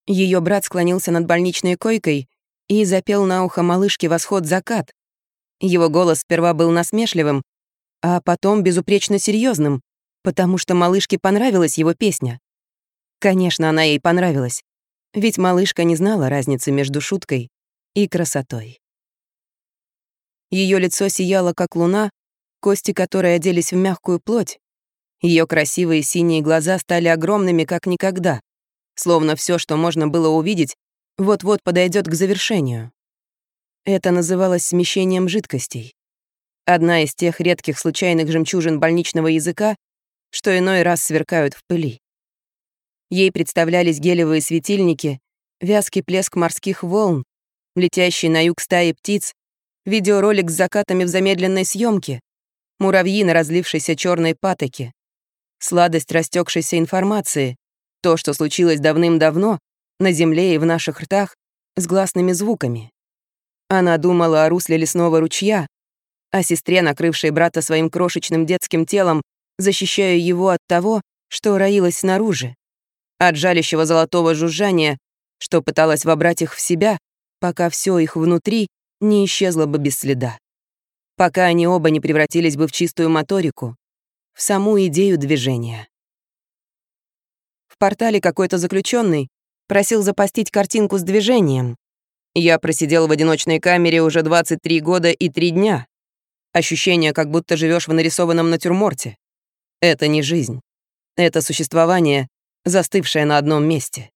ее брат склонился над больничной койкой и запел на ухо малышке «Восход закат». Его голос сперва был насмешливым, а потом безупречно серьезным, потому что малышке понравилась его песня. Конечно, она ей понравилась, ведь малышка не знала разницы между шуткой и красотой. Ее лицо сияло, как луна, кости которой оделись в мягкую плоть. Ее красивые синие глаза стали огромными, как никогда словно все, что можно было увидеть, вот-вот подойдет к завершению. Это называлось смещением жидкостей. Одна из тех редких случайных жемчужин больничного языка, что иной раз сверкают в пыли. Ей представлялись гелевые светильники, вязкий плеск морских волн, летящий на юг стаи птиц, видеоролик с закатами в замедленной съемке, муравьи на разлившейся черной патоке, сладость растекшейся информации, то, что случилось давным-давно, на земле и в наших ртах, с гласными звуками. Она думала о русле лесного ручья, о сестре, накрывшей брата своим крошечным детским телом, защищая его от того, что роилось снаружи, от жалящего золотого жужжания, что пыталась вобрать их в себя, пока все их внутри не исчезло бы без следа. Пока они оба не превратились бы в чистую моторику, в саму идею движения. В портале какой-то заключенный просил запостить картинку с движением. Я просидел в одиночной камере уже 23 года и 3 дня. Ощущение, как будто живешь в нарисованном натюрморте. Это не жизнь. Это существование, застывшее на одном месте.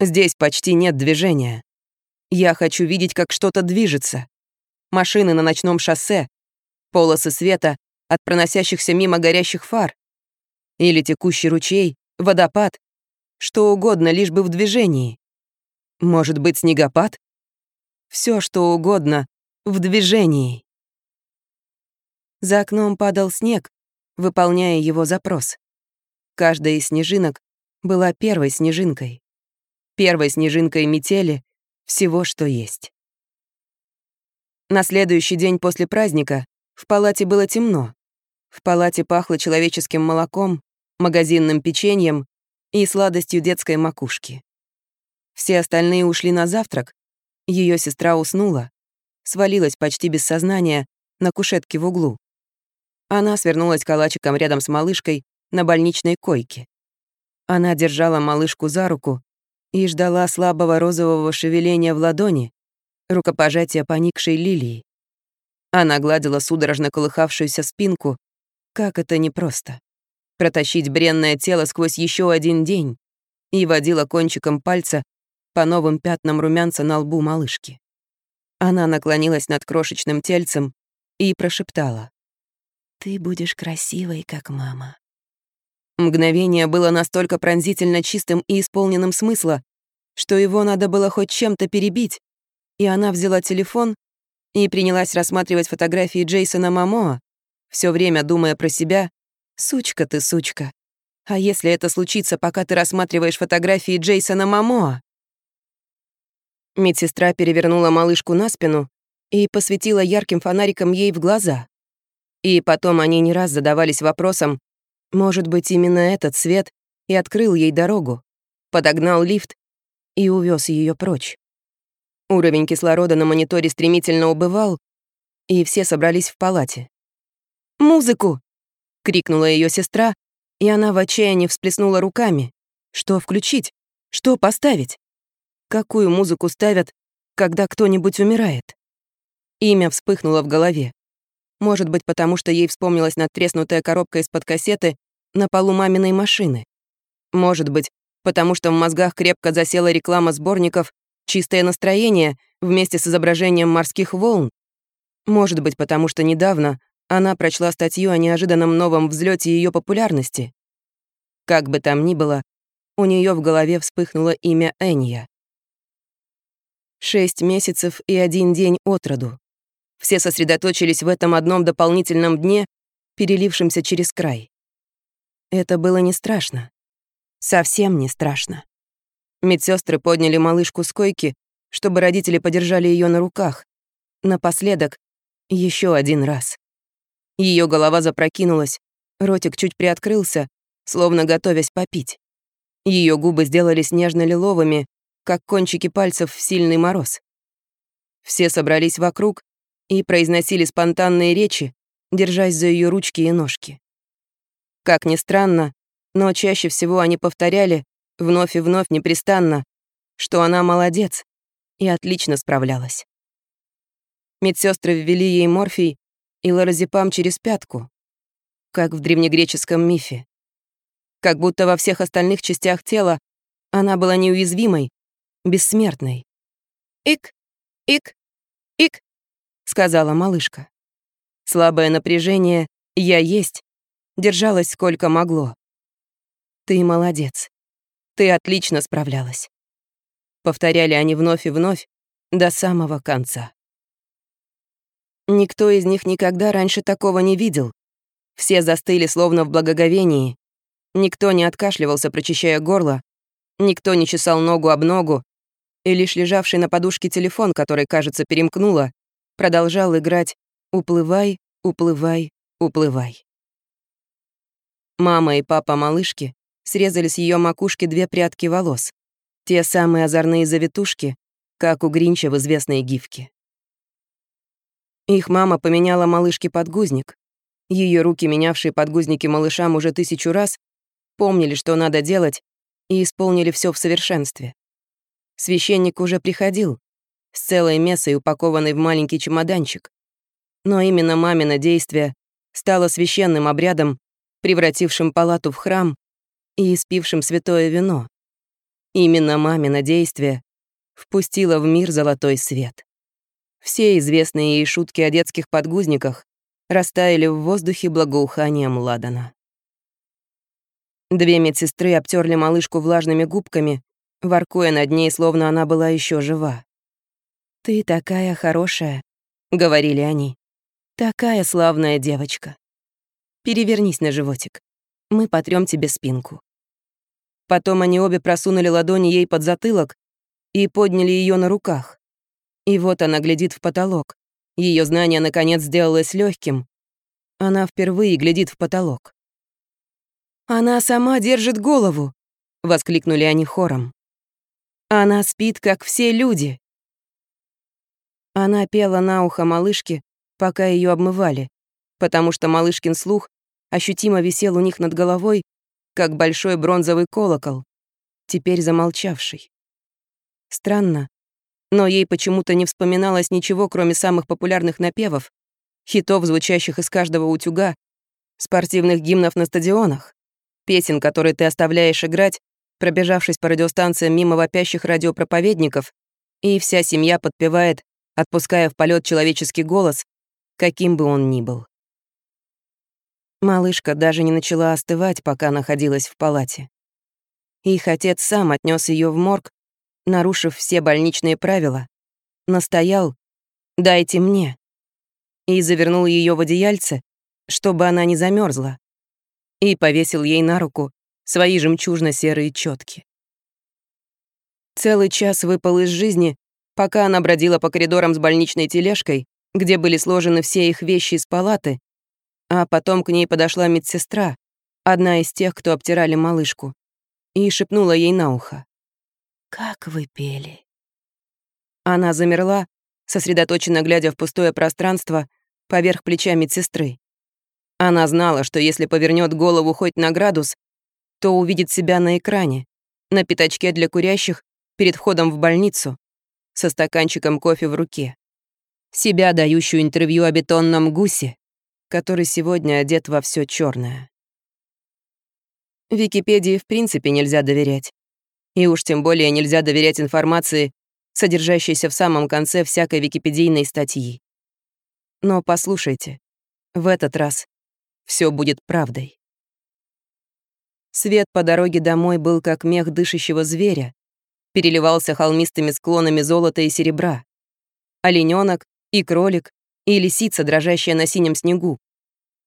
Здесь почти нет движения. Я хочу видеть, как что-то движется. Машины на ночном шоссе, полосы света от проносящихся мимо горящих фар или текущий ручей, водопад, что угодно, лишь бы в движении. Может быть, снегопад? Все, что угодно, в движении. За окном падал снег, выполняя его запрос. Каждая из снежинок была первой снежинкой. Первой снежинкой метели всего, что есть. На следующий день после праздника в палате было темно. В палате пахло человеческим молоком, магазинным печеньем и сладостью детской макушки. Все остальные ушли на завтрак. Ее сестра уснула, свалилась почти без сознания на кушетке в углу. Она свернулась калачиком рядом с малышкой на больничной койке. Она держала малышку за руку и ждала слабого розового шевеления в ладони, рукопожатия поникшей лилии. Она гладила судорожно колыхавшуюся спинку, как это непросто протащить бренное тело сквозь еще один день, и водила кончиком пальца по новым пятнам румянца на лбу малышки. Она наклонилась над крошечным тельцем и прошептала. «Ты будешь красивой, как мама». Мгновение было настолько пронзительно чистым и исполненным смысла, что его надо было хоть чем-то перебить, и она взяла телефон и принялась рассматривать фотографии Джейсона Мамоа, все время думая про себя Сучка ты, сучка. А если это случится, пока ты рассматриваешь фотографии Джейсона Мамоа? Медсестра перевернула малышку на спину и посветила ярким фонариком ей в глаза. И потом они не раз задавались вопросом, может быть, именно этот свет и открыл ей дорогу, подогнал лифт и увез ее прочь. Уровень кислорода на мониторе стремительно убывал, и все собрались в палате. «Музыку!» — крикнула ее сестра, и она в отчаянии всплеснула руками. «Что включить? Что поставить? Какую музыку ставят, когда кто-нибудь умирает?» Имя вспыхнуло в голове. Может быть, потому что ей вспомнилась надтреснутая коробка из-под кассеты на полу маминой машины. Может быть, потому что в мозгах крепко засела реклама сборников «Чистое настроение» вместе с изображением морских волн. Может быть, потому что недавно она прочла статью о неожиданном новом взлете ее популярности. Как бы там ни было, у нее в голове вспыхнуло имя Энья. Шесть месяцев и один день от роду. Все сосредоточились в этом одном дополнительном дне, перелившемся через край. Это было не страшно. Совсем не страшно. Медсестры подняли малышку с койки, чтобы родители подержали ее на руках. Напоследок, еще один раз. Ее голова запрокинулась, ротик чуть приоткрылся, словно готовясь попить. Ее губы сделались нежно-лиловыми, как кончики пальцев в сильный мороз. Все собрались вокруг и произносили спонтанные речи, держась за ее ручки и ножки. Как ни странно, но чаще всего они повторяли, вновь и вновь непрестанно, что она молодец и отлично справлялась. Медсестры ввели ей морфий, и лоразепам через пятку, как в древнегреческом мифе. Как будто во всех остальных частях тела она была неуязвимой, бессмертной. «Ик, ик, ик», — сказала малышка. Слабое напряжение «я есть» держалось сколько могло. «Ты молодец. Ты отлично справлялась». Повторяли они вновь и вновь до самого конца. Никто из них никогда раньше такого не видел. Все застыли словно в благоговении. Никто не откашливался, прочищая горло. Никто не чесал ногу об ногу. И лишь лежавший на подушке телефон, который, кажется, перемкнуло, продолжал играть «Уплывай, уплывай, уплывай». Мама и папа малышки срезали с ее макушки две прядки волос. Те самые озорные завитушки, как у Гринча в известной гифке. Их мама поменяла малышке подгузник. Ее руки, менявшие подгузники малышам уже тысячу раз, помнили, что надо делать, и исполнили все в совершенстве. Священник уже приходил, с целой мессой, упакованной в маленький чемоданчик. Но именно мамино действие стало священным обрядом, превратившим палату в храм и испившим святое вино. Именно мамино действие впустило в мир золотой свет. Все известные ей шутки о детских подгузниках растаяли в воздухе благоуханием ладана. Две медсестры обтерли малышку влажными губками, воркуя над ней, словно она была еще жива. «Ты такая хорошая», — говорили они. «Такая славная девочка. Перевернись на животик. Мы потрем тебе спинку». Потом они обе просунули ладони ей под затылок и подняли ее на руках. И вот она глядит в потолок. Ее знание, наконец, сделалось легким. Она впервые глядит в потолок. «Она сама держит голову!» — воскликнули они хором. «Она спит, как все люди!» Она пела на ухо малышке, пока ее обмывали, потому что малышкин слух ощутимо висел у них над головой, как большой бронзовый колокол, теперь замолчавший. Странно, но ей почему-то не вспоминалось ничего, кроме самых популярных напевов, хитов, звучащих из каждого утюга, спортивных гимнов на стадионах, песен, которые ты оставляешь играть, пробежавшись по радиостанциям мимо вопящих радиопроповедников, и вся семья подпевает, отпуская в полет человеческий голос, каким бы он ни был. Малышка даже не начала остывать, пока находилась в палате. Их отец сам отнес ее в морг, нарушив все больничные правила, настоял «дайте мне» и завернул ее в одеяльце, чтобы она не замерзла, и повесил ей на руку свои жемчужно-серые четки. Целый час выпал из жизни, пока она бродила по коридорам с больничной тележкой, где были сложены все их вещи из палаты, а потом к ней подошла медсестра, одна из тех, кто обтирали малышку, и шепнула ей на ухо. Как вы пели!» Она замерла, сосредоточенно глядя в пустое пространство поверх плеча медсестры. Она знала, что если повернет голову хоть на градус, то увидит себя на экране, на пятачке для курящих перед входом в больницу, со стаканчиком кофе в руке. Себя, дающую интервью о бетонном гусе, который сегодня одет во все черное. Википедии в принципе нельзя доверять. И уж тем более нельзя доверять информации, содержащейся в самом конце всякой википедийной статьи. Но послушайте, в этот раз все будет правдой. Свет по дороге домой был как мех дышащего зверя, переливался холмистыми склонами золота и серебра. Олененок и кролик, и лисица, дрожащая на синем снегу.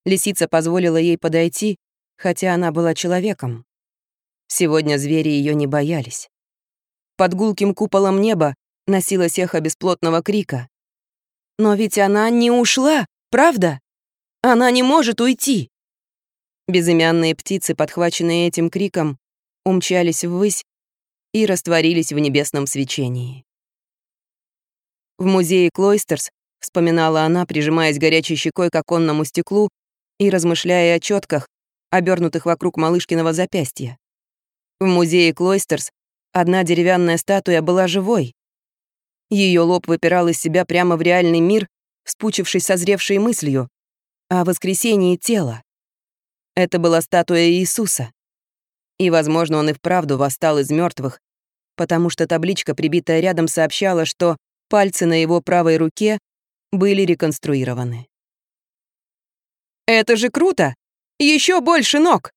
Лисица позволила ей подойти, хотя она была человеком. Сегодня звери ее не боялись. Под гулким куполом неба носилась эхо бесплотного крика. «Но ведь она не ушла, правда? Она не может уйти!» Безымянные птицы, подхваченные этим криком, умчались ввысь и растворились в небесном свечении. В музее Клойстерс вспоминала она, прижимаясь горячей щекой к оконному стеклу и размышляя о четках, обернутых вокруг малышкиного запястья. В музее Клойстерс одна деревянная статуя была живой. Ее лоб выпирал из себя прямо в реальный мир, вспучившись созревшей мыслью о воскресении тела. Это была статуя Иисуса. И, возможно, он и вправду восстал из мертвых, потому что табличка, прибитая рядом, сообщала, что пальцы на его правой руке были реконструированы. «Это же круто! Еще больше ног!»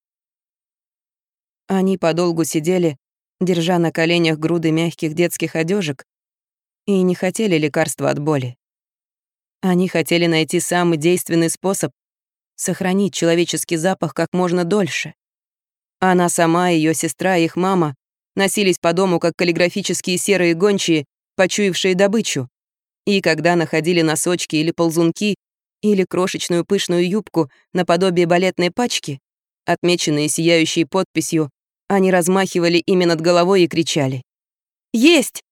Они подолгу сидели, держа на коленях груды мягких детских одежек, и не хотели лекарства от боли. Они хотели найти самый действенный способ сохранить человеческий запах как можно дольше. Она сама, ее сестра и их мама носились по дому как каллиграфические серые гончие, почуявшие добычу. И когда находили носочки или ползунки, или крошечную пышную юбку наподобие балетной пачки, отмеченные сияющей подписью они размахивали ими над головой и кричали. «Есть!»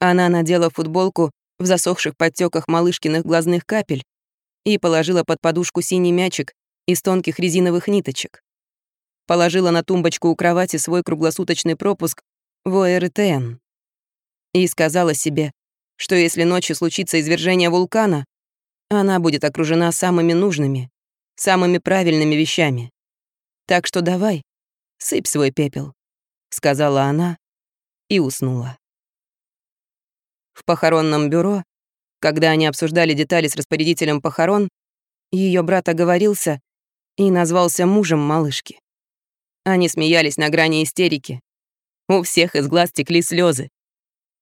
Она надела футболку в засохших подтеках малышкиных глазных капель и положила под подушку синий мячик из тонких резиновых ниточек. Положила на тумбочку у кровати свой круглосуточный пропуск в ОРТН и сказала себе, что если ночью случится извержение вулкана, она будет окружена самыми нужными, самыми правильными вещами. Так что давай, сыпь свой пепел», — сказала она и уснула. В похоронном бюро, когда они обсуждали детали с распорядителем похорон, ее брат оговорился и назвался мужем малышки. Они смеялись на грани истерики. У всех из глаз текли слезы.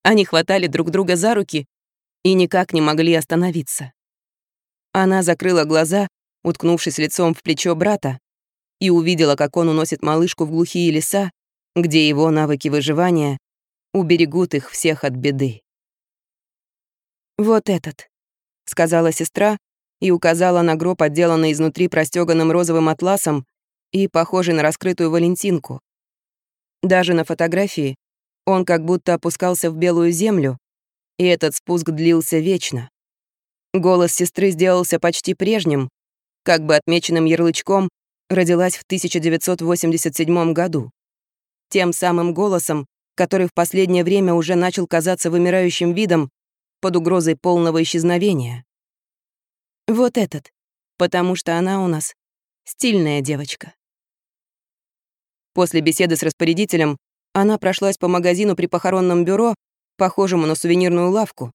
Они хватали друг друга за руки и никак не могли остановиться. Она закрыла глаза, уткнувшись лицом в плечо брата, и увидела, как он уносит малышку в глухие леса, где его навыки выживания уберегут их всех от беды. «Вот этот», — сказала сестра и указала на гроб, отделанный изнутри простёганным розовым атласом и похожий на раскрытую валентинку. Даже на фотографии он как будто опускался в белую землю, и этот спуск длился вечно. Голос сестры сделался почти прежним, как бы отмеченным ярлычком родилась в 1987 году. Тем самым голосом, который в последнее время уже начал казаться вымирающим видом под угрозой полного исчезновения. Вот этот, потому что она у нас стильная девочка. После беседы с распорядителем она прошлась по магазину при похоронном бюро, похожему на сувенирную лавку,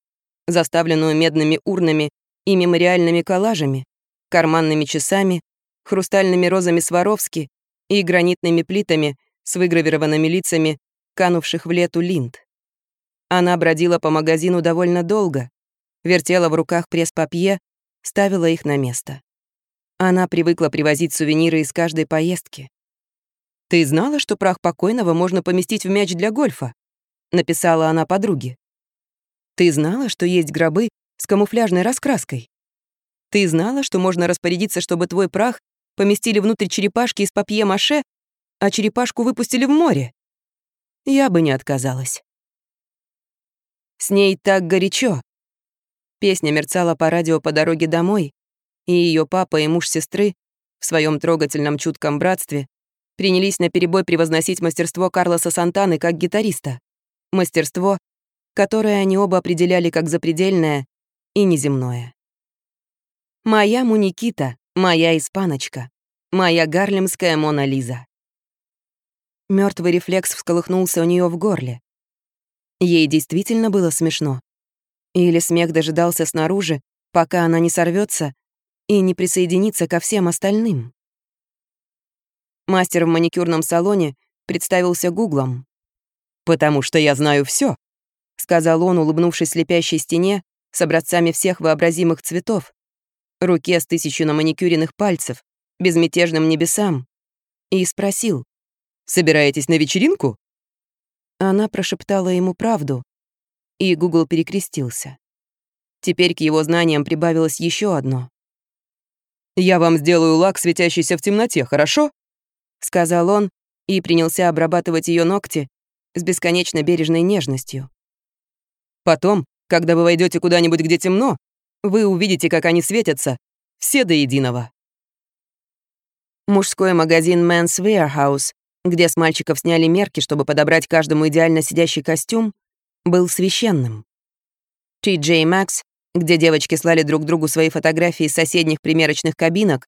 заставленную медными урнами и мемориальными коллажами, карманными часами, хрустальными розами Сваровски и гранитными плитами с выгравированными лицами, канувших в лету линд. Она бродила по магазину довольно долго, вертела в руках пресс-папье, ставила их на место. Она привыкла привозить сувениры из каждой поездки. «Ты знала, что прах покойного можно поместить в мяч для гольфа?» — написала она подруге. «Ты знала, что есть гробы с камуфляжной раскраской? Ты знала, что можно распорядиться, чтобы твой прах поместили внутрь черепашки из папье-маше, а черепашку выпустили в море. Я бы не отказалась. С ней так горячо. Песня мерцала по радио по дороге домой, и ее папа и муж сестры в своем трогательном чутком братстве принялись на перебой превозносить мастерство Карлоса Сантаны как гитариста. Мастерство, которое они оба определяли как запредельное и неземное. «Моя Муникита», Моя испаночка. Моя гарлемская Мона Лиза. Мертвый рефлекс всколыхнулся у нее в горле. Ей действительно было смешно. Или смех дожидался снаружи, пока она не сорвется и не присоединится ко всем остальным. Мастер в маникюрном салоне представился Гуглом. «Потому что я знаю все, сказал он, улыбнувшись слепящей стене с образцами всех вообразимых цветов, руке с тысячу на маникюренных пальцев, безмятежным небесам, и спросил, «Собираетесь на вечеринку?» Она прошептала ему правду, и Гугл перекрестился. Теперь к его знаниям прибавилось еще одно. «Я вам сделаю лак, светящийся в темноте, хорошо?» — сказал он и принялся обрабатывать ее ногти с бесконечно бережной нежностью. «Потом, когда вы войдете куда-нибудь, где темно, вы увидите, как они светятся. Все до единого. Мужской магазин Men's Warehouse, где с мальчиков сняли мерки, чтобы подобрать каждому идеально сидящий костюм, был священным. Три Джей Макс, где девочки слали друг другу свои фотографии из соседних примерочных кабинок,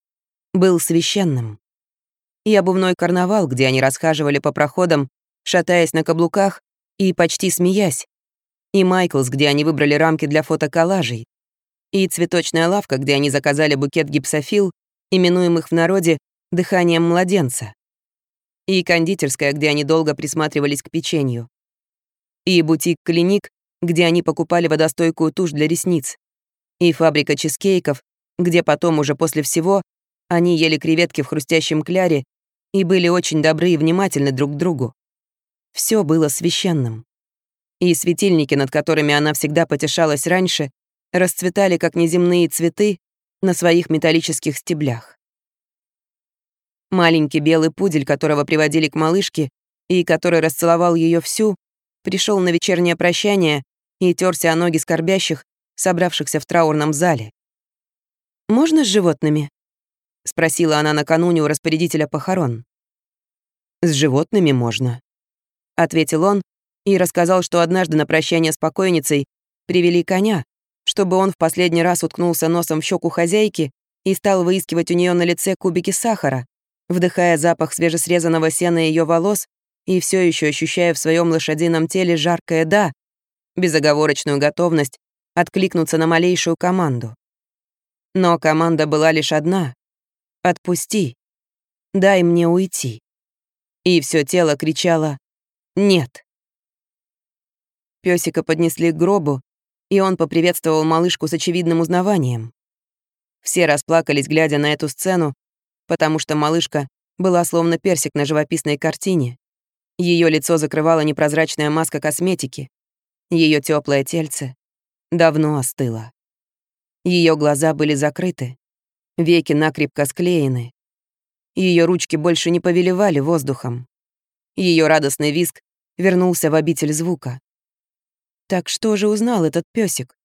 был священным. И обувной карнавал, где они расхаживали по проходам, шатаясь на каблуках и почти смеясь. И Майклс, где они выбрали рамки для фотоколлажей и цветочная лавка, где они заказали букет гипсофил, именуемых в народе «дыханием младенца», и кондитерская, где они долго присматривались к печенью, и бутик-клиник, где они покупали водостойкую тушь для ресниц, и фабрика чизкейков, где потом, уже после всего, они ели креветки в хрустящем кляре и были очень добры и внимательны друг к другу. Все было священным. И светильники, над которыми она всегда потешалась раньше, расцветали, как неземные цветы, на своих металлических стеблях. Маленький белый пудель, которого приводили к малышке и который расцеловал ее всю, пришел на вечернее прощание и терся о ноги скорбящих, собравшихся в траурном зале. «Можно с животными?» — спросила она накануне у распорядителя похорон. «С животными можно», — ответил он и рассказал, что однажды на прощание с покойницей привели коня, чтобы он в последний раз уткнулся носом в щеку хозяйки и стал выискивать у нее на лице кубики сахара, вдыхая запах свежесрезанного сена ее волос и все еще ощущая в своем лошадином теле жаркое «да», безоговорочную готовность откликнуться на малейшую команду. Но команда была лишь одна — «Отпусти, дай мне уйти». И все тело кричало «Нет». Пёсика поднесли к гробу, и он поприветствовал малышку с очевидным узнаванием. Все расплакались, глядя на эту сцену, потому что малышка была словно персик на живописной картине. Ее лицо закрывала непрозрачная маска косметики. Ее теплое тельце давно остыло. Ее глаза были закрыты, веки накрепко склеены. Ее ручки больше не повелевали воздухом. Ее радостный визг вернулся в обитель звука. Так что же узнал этот песик?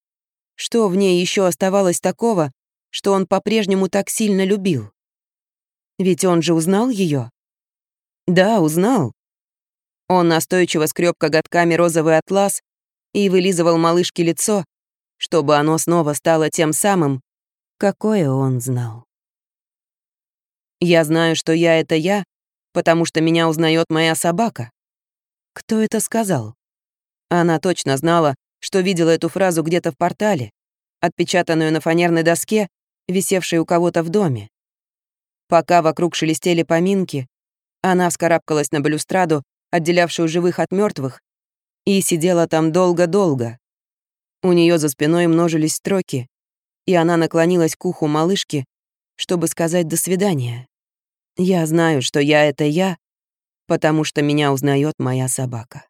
Что в ней еще оставалось такого, что он по-прежнему так сильно любил? Ведь он же узнал ее. Да, узнал. Он настойчиво скреб коготками розовый атлас и вылизывал малышке лицо, чтобы оно снова стало тем самым, какое он знал. Я знаю, что я — это я, потому что меня узнает моя собака. Кто это сказал? Она точно знала, что видела эту фразу где-то в портале, отпечатанную на фанерной доске, висевшей у кого-то в доме. Пока вокруг шелестели поминки, она вскарабкалась на балюстраду, отделявшую живых от мертвых, и сидела там долго-долго. У нее за спиной множились строки, и она наклонилась к уху малышки, чтобы сказать «до свидания». «Я знаю, что я — это я, потому что меня узнает моя собака».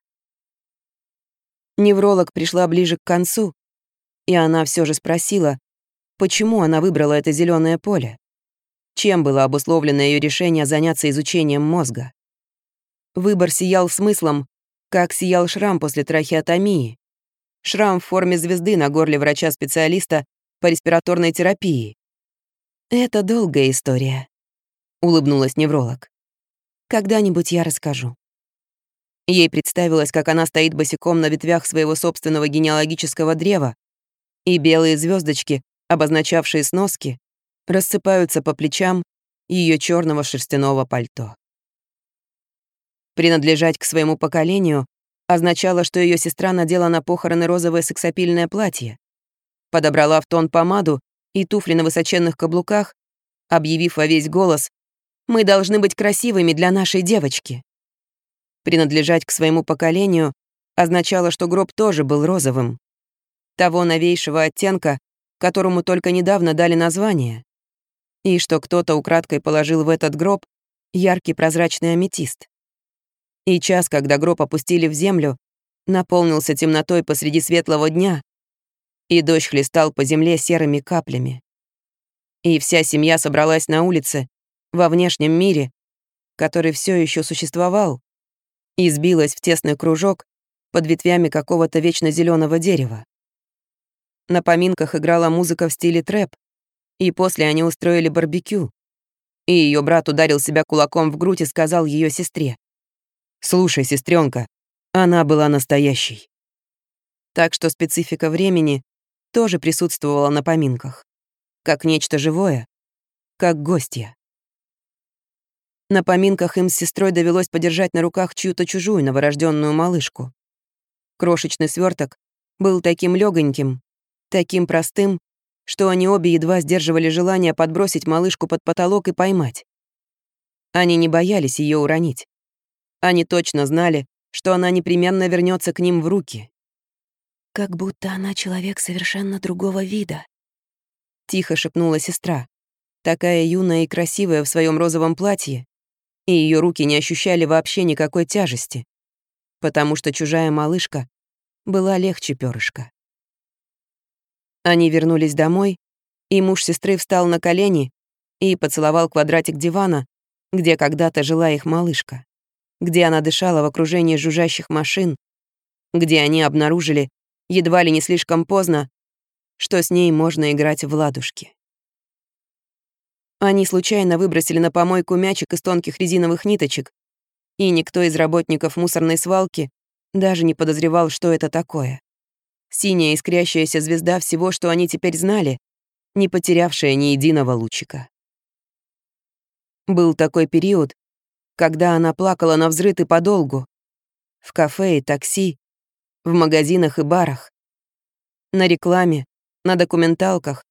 Невролог пришла ближе к концу, и она все же спросила, почему она выбрала это зеленое поле? Чем было обусловлено ее решение заняться изучением мозга? Выбор сиял смыслом, как сиял шрам после трахеотомии. Шрам в форме звезды на горле врача-специалиста по респираторной терапии. «Это долгая история», — улыбнулась невролог. «Когда-нибудь я расскажу». Ей представилось, как она стоит босиком на ветвях своего собственного генеалогического древа, и белые звездочки, обозначавшие сноски, рассыпаются по плечам ее черного шерстяного пальто. Принадлежать к своему поколению означало, что ее сестра надела на похороны розовое сексапильное платье, подобрала в тон помаду и туфли на высоченных каблуках, объявив во весь голос «Мы должны быть красивыми для нашей девочки». Принадлежать к своему поколению означало, что гроб тоже был розовым. Того новейшего оттенка, которому только недавно дали название. И что кто-то украдкой положил в этот гроб яркий прозрачный аметист. И час, когда гроб опустили в землю, наполнился темнотой посреди светлого дня, и дождь хлестал по земле серыми каплями. И вся семья собралась на улице, во внешнем мире, который все еще существовал, и сбилась в тесный кружок под ветвями какого-то вечно зеленого дерева. На поминках играла музыка в стиле трэп, и после они устроили барбекю. И ее брат ударил себя кулаком в грудь и сказал ее сестре. «Слушай, сестренка, она была настоящей». Так что специфика времени тоже присутствовала на поминках. Как нечто живое, как гостья. На поминках им с сестрой довелось подержать на руках чью-то чужую новорожденную малышку. Крошечный сверток был таким легоньким, таким простым, что они обе едва сдерживали желание подбросить малышку под потолок и поймать. Они не боялись ее уронить. Они точно знали, что она непременно вернется к ним в руки. «Как будто она человек совершенно другого вида», — тихо шепнула сестра, такая юная и красивая в своем розовом платье, и ее руки не ощущали вообще никакой тяжести, потому что чужая малышка была легче перышка. Они вернулись домой, и муж сестры встал на колени и поцеловал квадратик дивана, где когда-то жила их малышка, где она дышала в окружении жужжащих машин, где они обнаружили, едва ли не слишком поздно, что с ней можно играть в ладушки. Они случайно выбросили на помойку мячик из тонких резиновых ниточек, и никто из работников мусорной свалки даже не подозревал, что это такое. Синяя искрящаяся звезда всего, что они теперь знали, не потерявшая ни единого лучика. Был такой период, когда она плакала на взрыт и подолгу. В кафе и такси, в магазинах и барах. На рекламе, на документалках,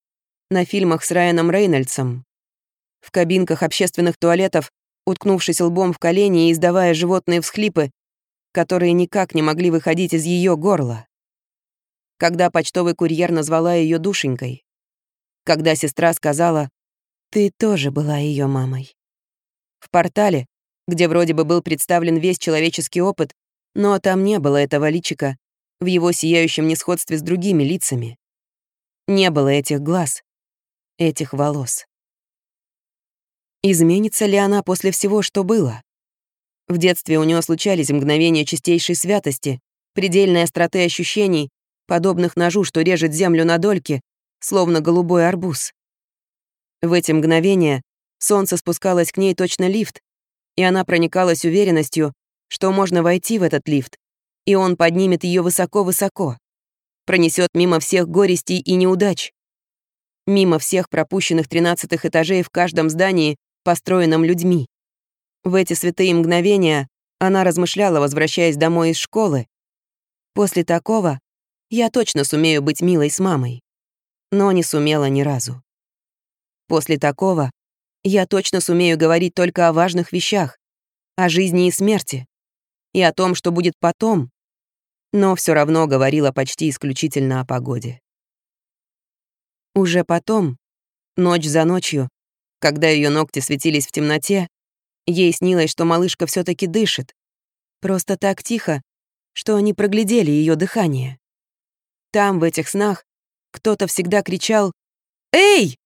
на фильмах с Райаном Рейнольдсом, в кабинках общественных туалетов, уткнувшись лбом в колени и издавая животные всхлипы, которые никак не могли выходить из ее горла. Когда почтовый курьер назвала ее душенькой. Когда сестра сказала, ты тоже была ее мамой. В портале, где вроде бы был представлен весь человеческий опыт, но там не было этого личика в его сияющем несходстве с другими лицами. Не было этих глаз, этих волос. Изменится ли она после всего, что было? В детстве у нее случались мгновения чистейшей святости, предельной остроты ощущений, подобных ножу, что режет землю на дольки, словно голубой арбуз. В эти мгновения солнце спускалось к ней точно лифт, и она проникалась уверенностью, что можно войти в этот лифт, и он поднимет ее высоко-высоко, пронесет мимо всех горестей и неудач, мимо всех пропущенных тринадцатых этажей в каждом здании построенном людьми. В эти святые мгновения она размышляла, возвращаясь домой из школы. После такого я точно сумею быть милой с мамой. Но не сумела ни разу. После такого я точно сумею говорить только о важных вещах, о жизни и смерти, и о том, что будет потом, но все равно говорила почти исключительно о погоде. Уже потом, ночь за ночью, когда ее ногти светились в темноте, ей снилось, что малышка все таки дышит. Просто так тихо, что они проглядели ее дыхание. Там, в этих снах, кто-то всегда кричал «Эй!»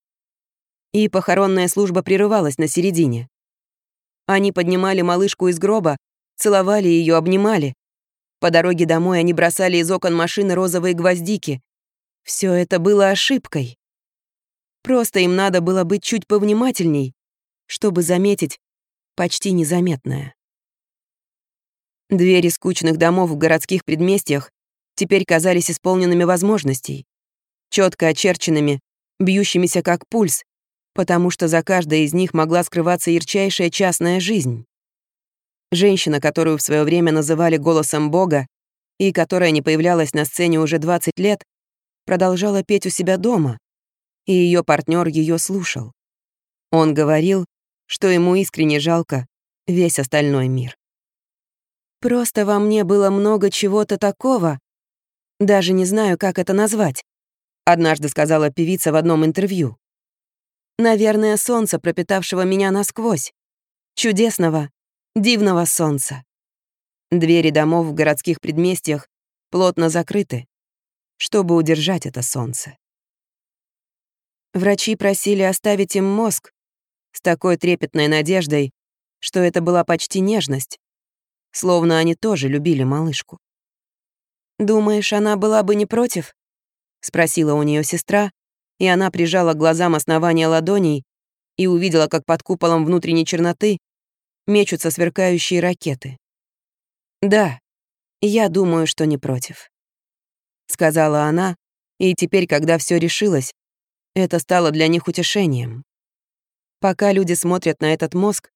И похоронная служба прерывалась на середине. Они поднимали малышку из гроба, целовали ее, обнимали. По дороге домой они бросали из окон машины розовые гвоздики. Все это было ошибкой. Просто им надо было быть чуть повнимательней, чтобы заметить почти незаметное. Двери скучных домов в городских предместьях теперь казались исполненными возможностей, четко очерченными, бьющимися как пульс, потому что за каждой из них могла скрываться ярчайшая частная жизнь. Женщина, которую в свое время называли «голосом Бога», и которая не появлялась на сцене уже 20 лет, продолжала петь у себя дома, и ее партнер ее слушал. Он говорил, что ему искренне жалко весь остальной мир. Просто во мне было много чего-то такого. Даже не знаю, как это назвать. Однажды сказала певица в одном интервью. Наверное, солнце, пропитавшего меня насквозь. Чудесного, дивного солнца. Двери домов в городских предместьях плотно закрыты, чтобы удержать это солнце. Врачи просили оставить им мозг с такой трепетной надеждой, что это была почти нежность, словно они тоже любили малышку. «Думаешь, она была бы не против?» — спросила у нее сестра, и она прижала глазам основания ладоней и увидела, как под куполом внутренней черноты мечутся сверкающие ракеты. «Да, я думаю, что не против», — сказала она, и теперь, когда все решилось, это стало для них утешением. Пока люди смотрят на этот мозг,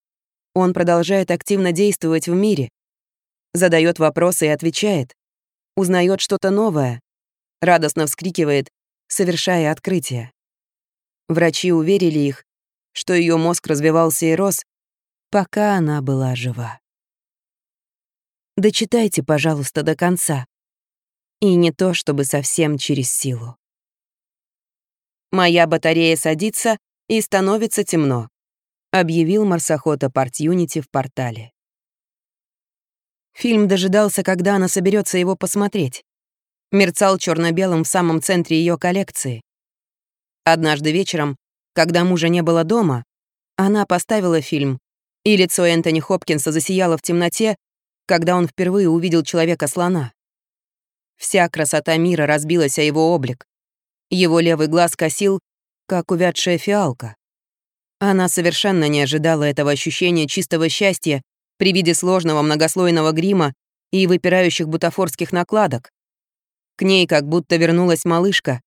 он продолжает активно действовать в мире, задает вопросы и отвечает, узнает что-то новое, радостно вскрикивает, совершая открытие. Врачи уверили их, что ее мозг развивался и рос, пока она была жива. Дочитайте, пожалуйста, до конца. И не то чтобы совсем через силу. «Моя батарея садится и становится темно», объявил марсоход Апарт Юнити в портале. Фильм дожидался, когда она соберется его посмотреть. Мерцал черно-белым в самом центре ее коллекции. Однажды вечером, когда мужа не было дома, она поставила фильм, и лицо Энтони Хопкинса засияло в темноте, когда он впервые увидел человека-слона. Вся красота мира разбилась о его облик. Его левый глаз косил, как увядшая фиалка. Она совершенно не ожидала этого ощущения чистого счастья при виде сложного многослойного грима и выпирающих бутафорских накладок. К ней как будто вернулась малышка,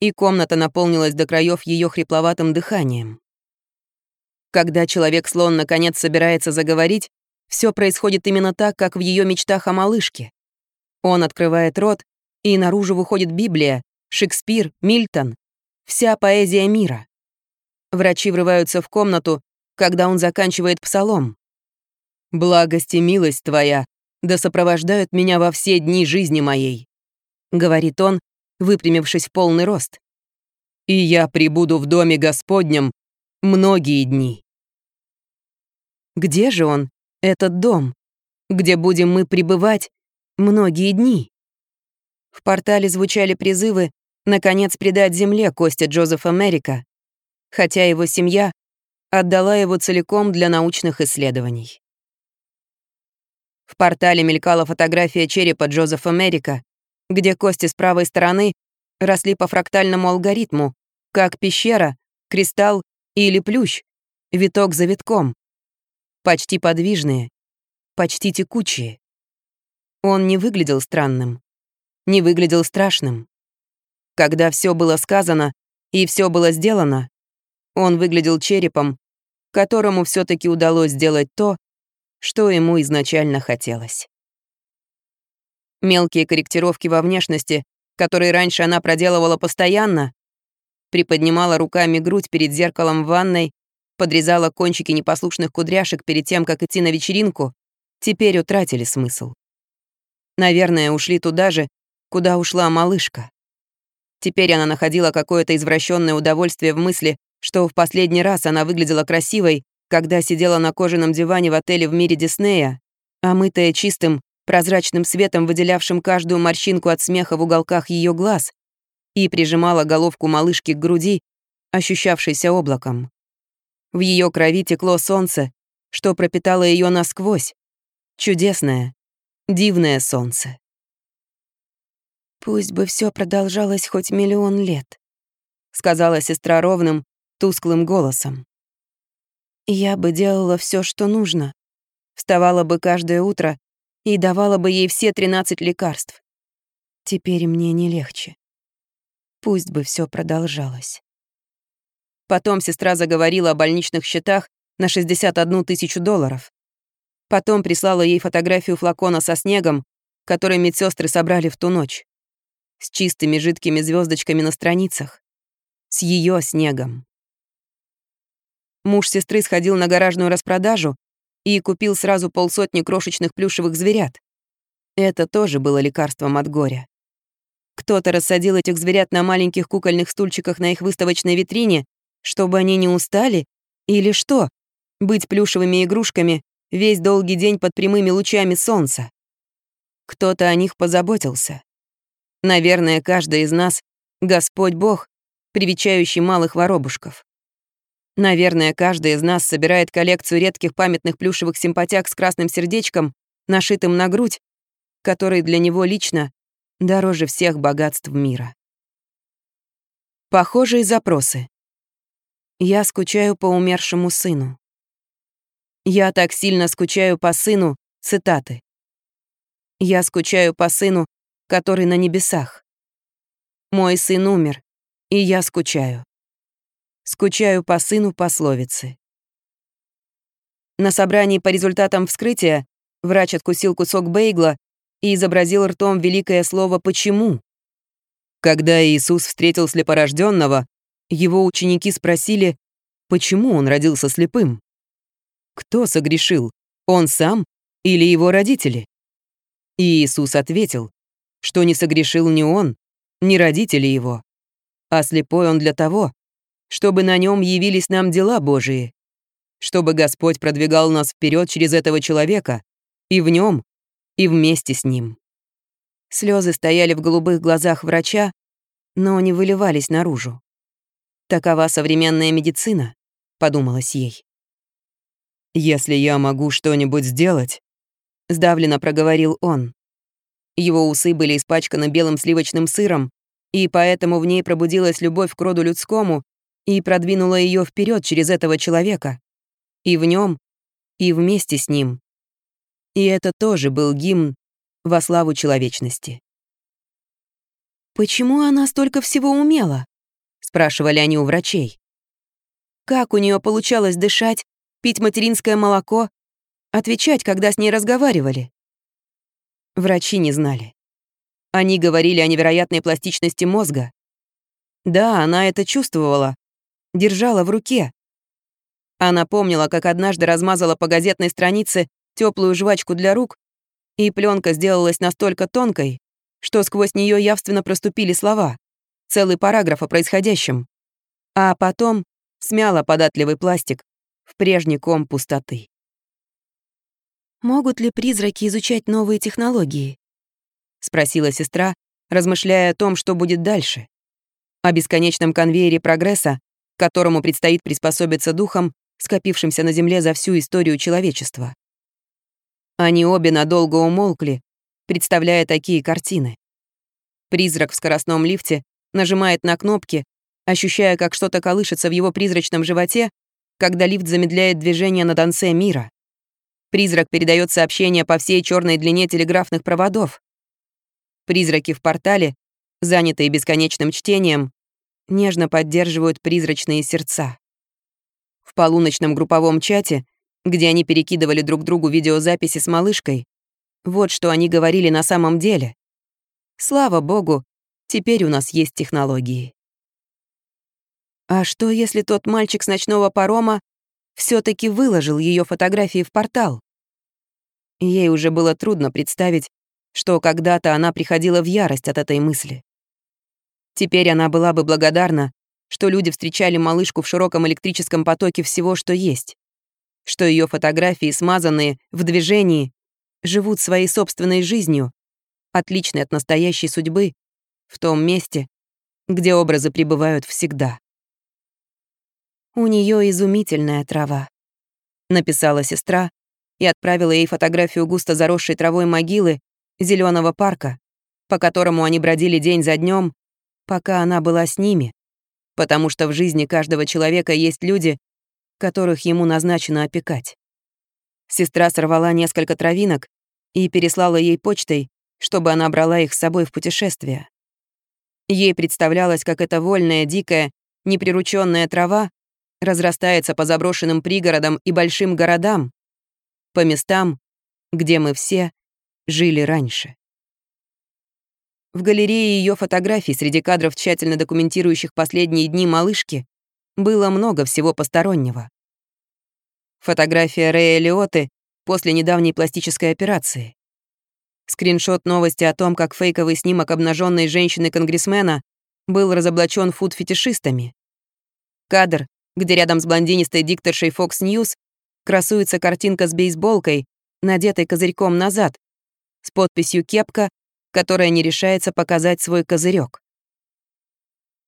и комната наполнилась до краев ее хрипловатым дыханием. Когда человек-слон наконец собирается заговорить, все происходит именно так, как в ее мечтах о малышке. Он открывает рот, и наружу выходит Библия, Шекспир, Мильтон, вся поэзия мира. Врачи врываются в комнату, когда он заканчивает псалом. «Благость и милость твоя да сопровождают меня во все дни жизни моей», — говорит он, выпрямившись в полный рост. «И я прибуду в доме Господнем многие дни». Где же он, этот дом, где будем мы пребывать многие дни? В портале звучали призывы наконец предать земле кости Джозефа Мерика, хотя его семья отдала его целиком для научных исследований. В портале мелькала фотография черепа Джозефа Мерика, где кости с правой стороны росли по фрактальному алгоритму, как пещера, кристалл или плющ, виток за витком. Почти подвижные, почти текучие. Он не выглядел странным, не выглядел страшным. Когда все было сказано и все было сделано, он выглядел черепом, которому все-таки удалось сделать то, что ему изначально хотелось. Мелкие корректировки во внешности, которые раньше она проделывала постоянно, приподнимала руками грудь перед зеркалом в ванной, подрезала кончики непослушных кудряшек перед тем, как идти на вечеринку, теперь утратили смысл. Наверное, ушли туда же, куда ушла малышка. Теперь она находила какое-то извращенное удовольствие в мысли, что в последний раз она выглядела красивой, когда сидела на кожаном диване в отеле в мире Диснея, омытая чистым, прозрачным светом, выделявшим каждую морщинку от смеха в уголках ее глаз, и прижимала головку малышки к груди, ощущавшейся облаком. В ее крови текло солнце, что пропитало ее насквозь. Чудесное, дивное солнце. «Пусть бы все продолжалось хоть миллион лет», — сказала сестра ровным, тусклым голосом. «Я бы делала все, что нужно. Вставала бы каждое утро и давала бы ей все 13 лекарств. Теперь мне не легче. Пусть бы все продолжалось». Потом сестра заговорила о больничных счетах на 61 тысячу долларов. Потом прислала ей фотографию флакона со снегом, который медсестры собрали в ту ночь с чистыми жидкими звездочками на страницах, с ее снегом. Муж сестры сходил на гаражную распродажу и купил сразу полсотни крошечных плюшевых зверят. Это тоже было лекарством от горя. Кто-то рассадил этих зверят на маленьких кукольных стульчиках на их выставочной витрине, чтобы они не устали, или что? Быть плюшевыми игрушками весь долгий день под прямыми лучами солнца. Кто-то о них позаботился. Наверное, каждый из нас — Господь Бог, привечающий малых воробушков. Наверное, каждый из нас собирает коллекцию редких памятных плюшевых симпатяк с красным сердечком, нашитым на грудь, который для него лично дороже всех богатств мира. Похожие запросы. Я скучаю по умершему сыну. Я так сильно скучаю по сыну, цитаты. Я скучаю по сыну, который на небесах. Мой сын умер, и я скучаю. Скучаю по сыну пословицы. На собрании по результатам вскрытия врач откусил кусок бейгла и изобразил ртом великое слово «почему». Когда Иисус встретил слепорожденного, его ученики спросили, почему он родился слепым. Кто согрешил, он сам или его родители? И Иисус ответил, что не согрешил ни он, ни родители его, а слепой он для того, чтобы на нем явились нам дела Божии, чтобы Господь продвигал нас вперед через этого человека, и в нем, и вместе с ним. Слезы стояли в голубых глазах врача, но не выливались наружу. Такова современная медицина, подумалась ей. «Если я могу что-нибудь сделать», — сдавленно проговорил он. Его усы были испачканы белым сливочным сыром, и поэтому в ней пробудилась любовь к роду людскому и продвинула ее вперед через этого человека. И в нем, и вместе с ним. И это тоже был гимн во славу человечности. «Почему она столько всего умела?» — спрашивали они у врачей. «Как у нее получалось дышать, пить материнское молоко, отвечать, когда с ней разговаривали?» Врачи не знали. Они говорили о невероятной пластичности мозга. Да, она это чувствовала, держала в руке. Она помнила, как однажды размазала по газетной странице теплую жвачку для рук, и пленка сделалась настолько тонкой, что сквозь нее явственно проступили слова, целый параграф о происходящем. А потом смяла податливый пластик в прежний ком пустоты. «Могут ли призраки изучать новые технологии?» — спросила сестра, размышляя о том, что будет дальше. О бесконечном конвейере прогресса, которому предстоит приспособиться духом, скопившимся на Земле за всю историю человечества. Они обе надолго умолкли, представляя такие картины. Призрак в скоростном лифте нажимает на кнопки, ощущая, как что-то колышется в его призрачном животе, когда лифт замедляет движение на танце мира. Призрак передает сообщения по всей черной длине телеграфных проводов. Призраки в портале, занятые бесконечным чтением, нежно поддерживают призрачные сердца. В полуночном групповом чате, где они перекидывали друг другу видеозаписи с малышкой, вот что они говорили на самом деле. Слава богу, теперь у нас есть технологии. А что, если тот мальчик с ночного парома все-таки выложил ее фотографии в портал. Ей уже было трудно представить, что когда-то она приходила в ярость от этой мысли. Теперь она была бы благодарна, что люди встречали малышку в широком электрическом потоке всего, что есть, что ее фотографии, смазанные, в движении, живут своей собственной жизнью, отличной от настоящей судьбы, в том месте, где образы пребывают всегда. «У нее изумительная трава», — написала сестра и отправила ей фотографию густо заросшей травой могилы зеленого парка, по которому они бродили день за днем, пока она была с ними, потому что в жизни каждого человека есть люди, которых ему назначено опекать. Сестра сорвала несколько травинок и переслала ей почтой, чтобы она брала их с собой в путешествие. Ей представлялось, как эта вольная, дикая, неприручённая трава разрастается по заброшенным пригородам и большим городам, по местам, где мы все жили раньше. В галерее ее фотографий среди кадров, тщательно документирующих последние дни малышки, было много всего постороннего. Фотография Рэя Лиоты после недавней пластической операции. Скриншот новости о том, как фейковый снимок обнаженной женщины-конгрессмена был разоблачен фуд-фетишистами. Кадр, где рядом с блондинистой дикторшей Fox News красуется картинка с бейсболкой, надетой козырьком назад, с подписью «Кепка», которая не решается показать свой козырек.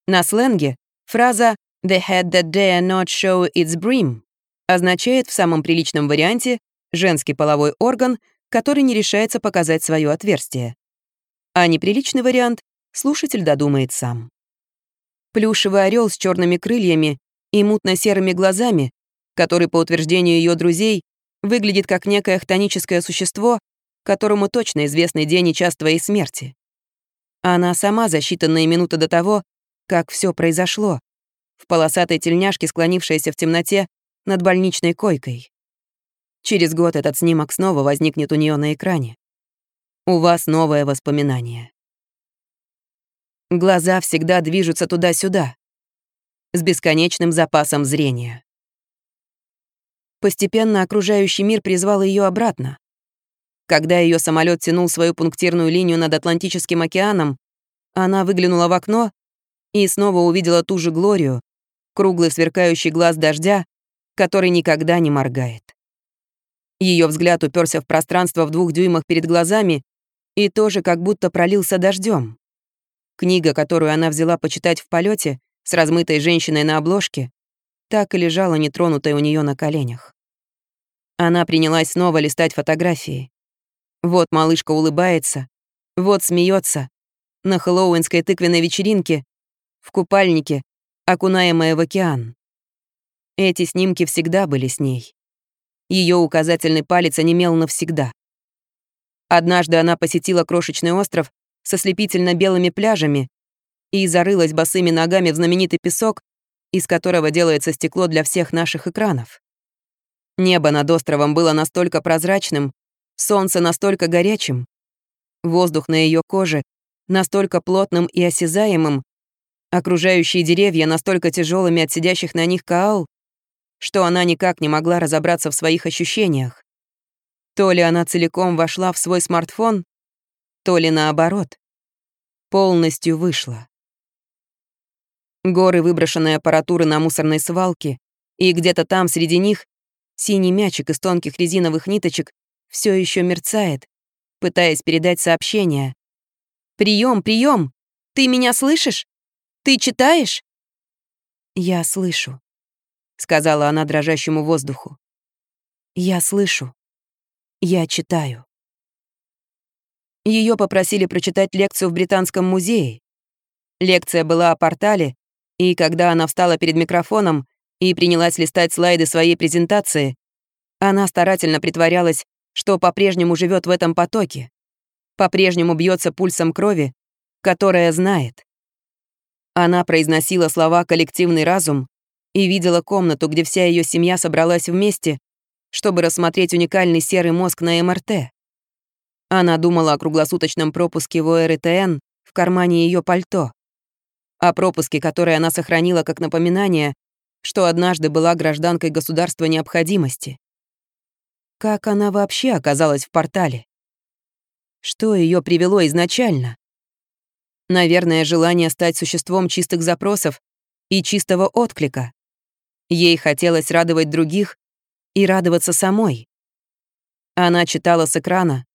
На сленге фраза «The head that dare not show its brim» означает в самом приличном варианте женский половой орган, который не решается показать свое отверстие. А неприличный вариант слушатель додумает сам. Плюшевый орел с черными крыльями и мутно-серыми глазами, который, по утверждению ее друзей, выглядит как некое хтоническое существо, которому точно известны день и час твоей смерти. Она сама за считанные минуты до того, как все произошло, в полосатой тельняшке, склонившаяся в темноте над больничной койкой. Через год этот снимок снова возникнет у нее на экране. У вас новое воспоминание. Глаза всегда движутся туда-сюда с бесконечным запасом зрения. Постепенно окружающий мир призвал ее обратно. Когда ее самолет тянул свою пунктирную линию над Атлантическим океаном, она выглянула в окно и снова увидела ту же Глорию, круглый сверкающий глаз дождя, который никогда не моргает. Ее взгляд уперся в пространство в двух дюймах перед глазами и тоже как будто пролился дождем. Книга, которую она взяла почитать в полете, с размытой женщиной на обложке, так и лежала нетронутая у нее на коленях. Она принялась снова листать фотографии. Вот малышка улыбается, вот смеется. На хэллоуинской тыквенной вечеринке, в купальнике, окунаемая в океан. Эти снимки всегда были с ней. Ее указательный палец онемел навсегда. Однажды она посетила крошечный остров со слепительно белыми пляжами и зарылась босыми ногами в знаменитый песок, из которого делается стекло для всех наших экранов. Небо над островом было настолько прозрачным, солнце настолько горячим, воздух на ее коже настолько плотным и осязаемым, окружающие деревья настолько тяжелыми от сидящих на них каал, что она никак не могла разобраться в своих ощущениях. То ли она целиком вошла в свой смартфон, то ли наоборот, полностью вышла. Горы выброшенной аппаратуры на мусорной свалке, и где-то там среди них синий мячик из тонких резиновых ниточек все еще мерцает, пытаясь передать сообщение. «Прием, прием! Ты меня слышишь? Ты читаешь?» «Я слышу», — сказала она дрожащему воздуху. «Я слышу. Я читаю». Ее попросили прочитать лекцию в Британском музее. Лекция была о портале, и когда она встала перед микрофоном и принялась листать слайды своей презентации, она старательно притворялась, что по-прежнему живет в этом потоке, по-прежнему бьется пульсом крови, которая знает. Она произносила слова «коллективный разум» и видела комнату, где вся ее семья собралась вместе, чтобы рассмотреть уникальный серый мозг на МРТ. Она думала о круглосуточном пропуске в ОРТН в кармане ее пальто о пропуске, который она сохранила как напоминание, что однажды была гражданкой государства необходимости. Как она вообще оказалась в портале? Что ее привело изначально? Наверное, желание стать существом чистых запросов и чистого отклика. Ей хотелось радовать других и радоваться самой. Она читала с экрана.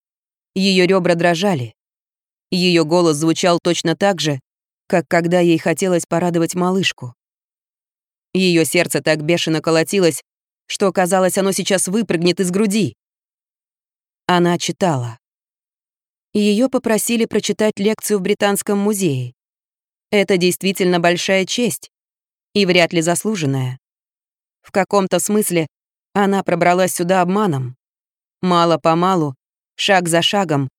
Ее ребра дрожали. Ее голос звучал точно так же, как когда ей хотелось порадовать малышку. Ее сердце так бешено колотилось, что казалось, оно сейчас выпрыгнет из груди. Она читала. Ее попросили прочитать лекцию в Британском музее. Это действительно большая честь и вряд ли заслуженная. В каком-то смысле она пробралась сюда обманом. Мало-помалу, шаг за шагом,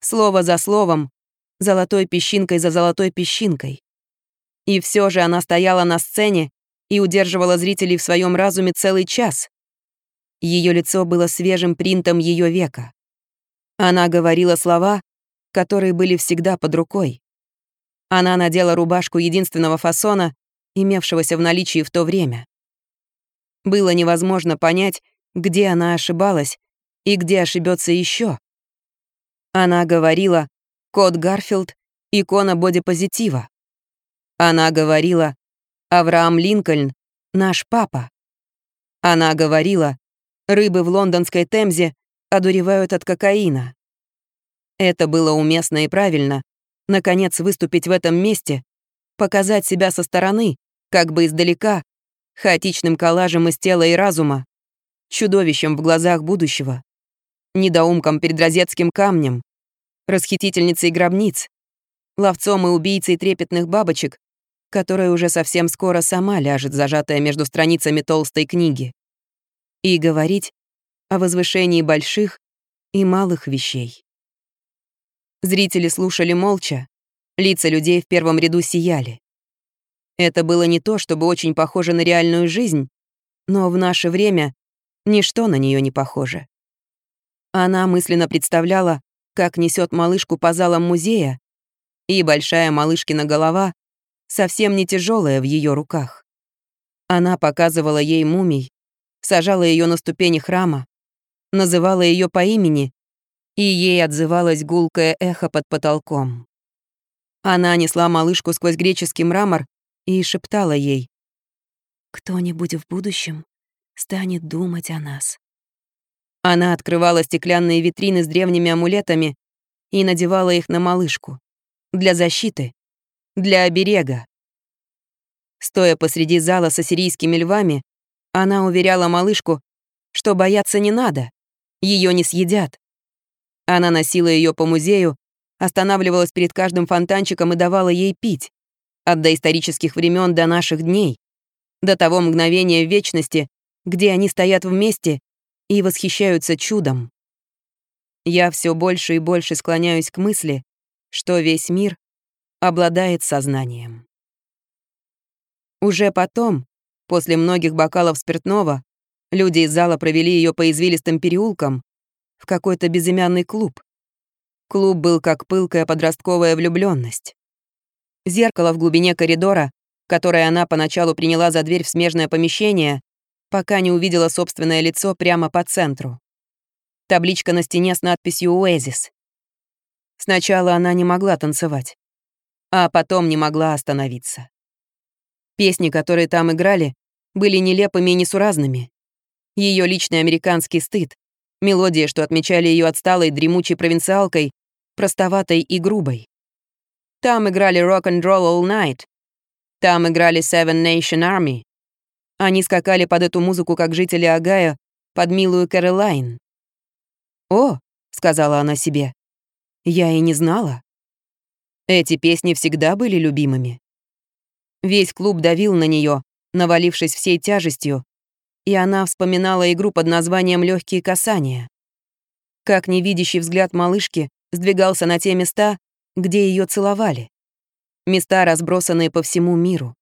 слово за словом, золотой песчинкой за золотой песчинкой. И все же она стояла на сцене и удерживала зрителей в своем разуме целый час. Ее лицо было свежим принтом ее века. Она говорила слова, которые были всегда под рукой. Она надела рубашку единственного фасона, имевшегося в наличии в то время. Было невозможно понять, где она ошибалась и где ошибется еще. Она говорила, Кот Гарфилд — икона бодипозитива. Она говорила, «Авраам Линкольн — наш папа». Она говорила, «Рыбы в лондонской Темзе одуревают от кокаина». Это было уместно и правильно. Наконец выступить в этом месте, показать себя со стороны, как бы издалека, хаотичным коллажем из тела и разума, чудовищем в глазах будущего, недоумком перед розетским камнем, расхитительницей гробниц, ловцом и убийцей трепетных бабочек, которая уже совсем скоро сама ляжет, зажатая между страницами толстой книги. И говорить о возвышении больших и малых вещей. Зрители слушали молча, лица людей в первом ряду сияли. Это было не то, чтобы очень похоже на реальную жизнь, но в наше время ничто на нее не похоже. Она мысленно представляла, как несет малышку по залам музея, и большая малышкина голова совсем не тяжелая в ее руках. Она показывала ей мумий, сажала ее на ступени храма, называла ее по имени, и ей отзывалось гулкое эхо под потолком. Она несла малышку сквозь греческий мрамор и шептала ей. «Кто-нибудь в будущем станет думать о нас. Она открывала стеклянные витрины с древними амулетами и надевала их на малышку. Для защиты. Для оберега. Стоя посреди зала со сирийскими львами, она уверяла малышку, что бояться не надо, ее не съедят. Она носила ее по музею, останавливалась перед каждым фонтанчиком и давала ей пить. От доисторических времен до наших дней. До того мгновения в вечности, где они стоят вместе и восхищаются чудом. Я все больше и больше склоняюсь к мысли, что весь мир обладает сознанием. Уже потом, после многих бокалов спиртного, люди из зала провели ее по извилистым переулкам в какой-то безымянный клуб. Клуб был как пылкая подростковая влюбленность. Зеркало в глубине коридора, которое она поначалу приняла за дверь в смежное помещение, пока не увидела собственное лицо прямо по центру. Табличка на стене с надписью «Оэзис». Сначала она не могла танцевать, а потом не могла остановиться. Песни, которые там играли, были нелепыми и несуразными. Ее личный американский стыд, мелодии, что отмечали ее отсталой дремучей провинциалкой, простоватой и грубой. Там играли Rock and Roll All Night, там играли Seven Nation Army, они скакали под эту музыку, как жители Агая, под милую Кэролайн. «О», — сказала она себе, — «я и не знала». Эти песни всегда были любимыми. Весь клуб давил на нее, навалившись всей тяжестью, и она вспоминала игру под названием "Лёгкие касания». Как невидящий взгляд малышки сдвигался на те места, где ее целовали. Места, разбросанные по всему миру.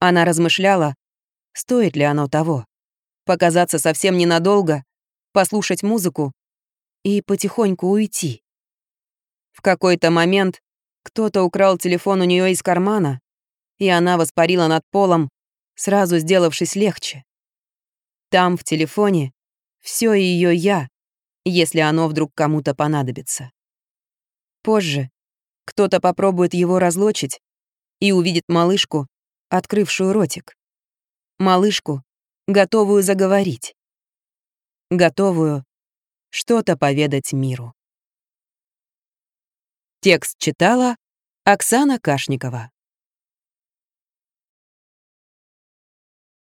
Она размышляла, Стоит ли оно того? Показаться совсем ненадолго, послушать музыку и потихоньку уйти. В какой-то момент кто-то украл телефон у нее из кармана, и она воспарила над полом, сразу сделавшись легче. Там, в телефоне, все ее «я», если оно вдруг кому-то понадобится. Позже кто-то попробует его разлочить и увидит малышку, открывшую ротик малышку, готовую заговорить. Готовую что-то поведать миру. Текст читала Оксана Кашникова.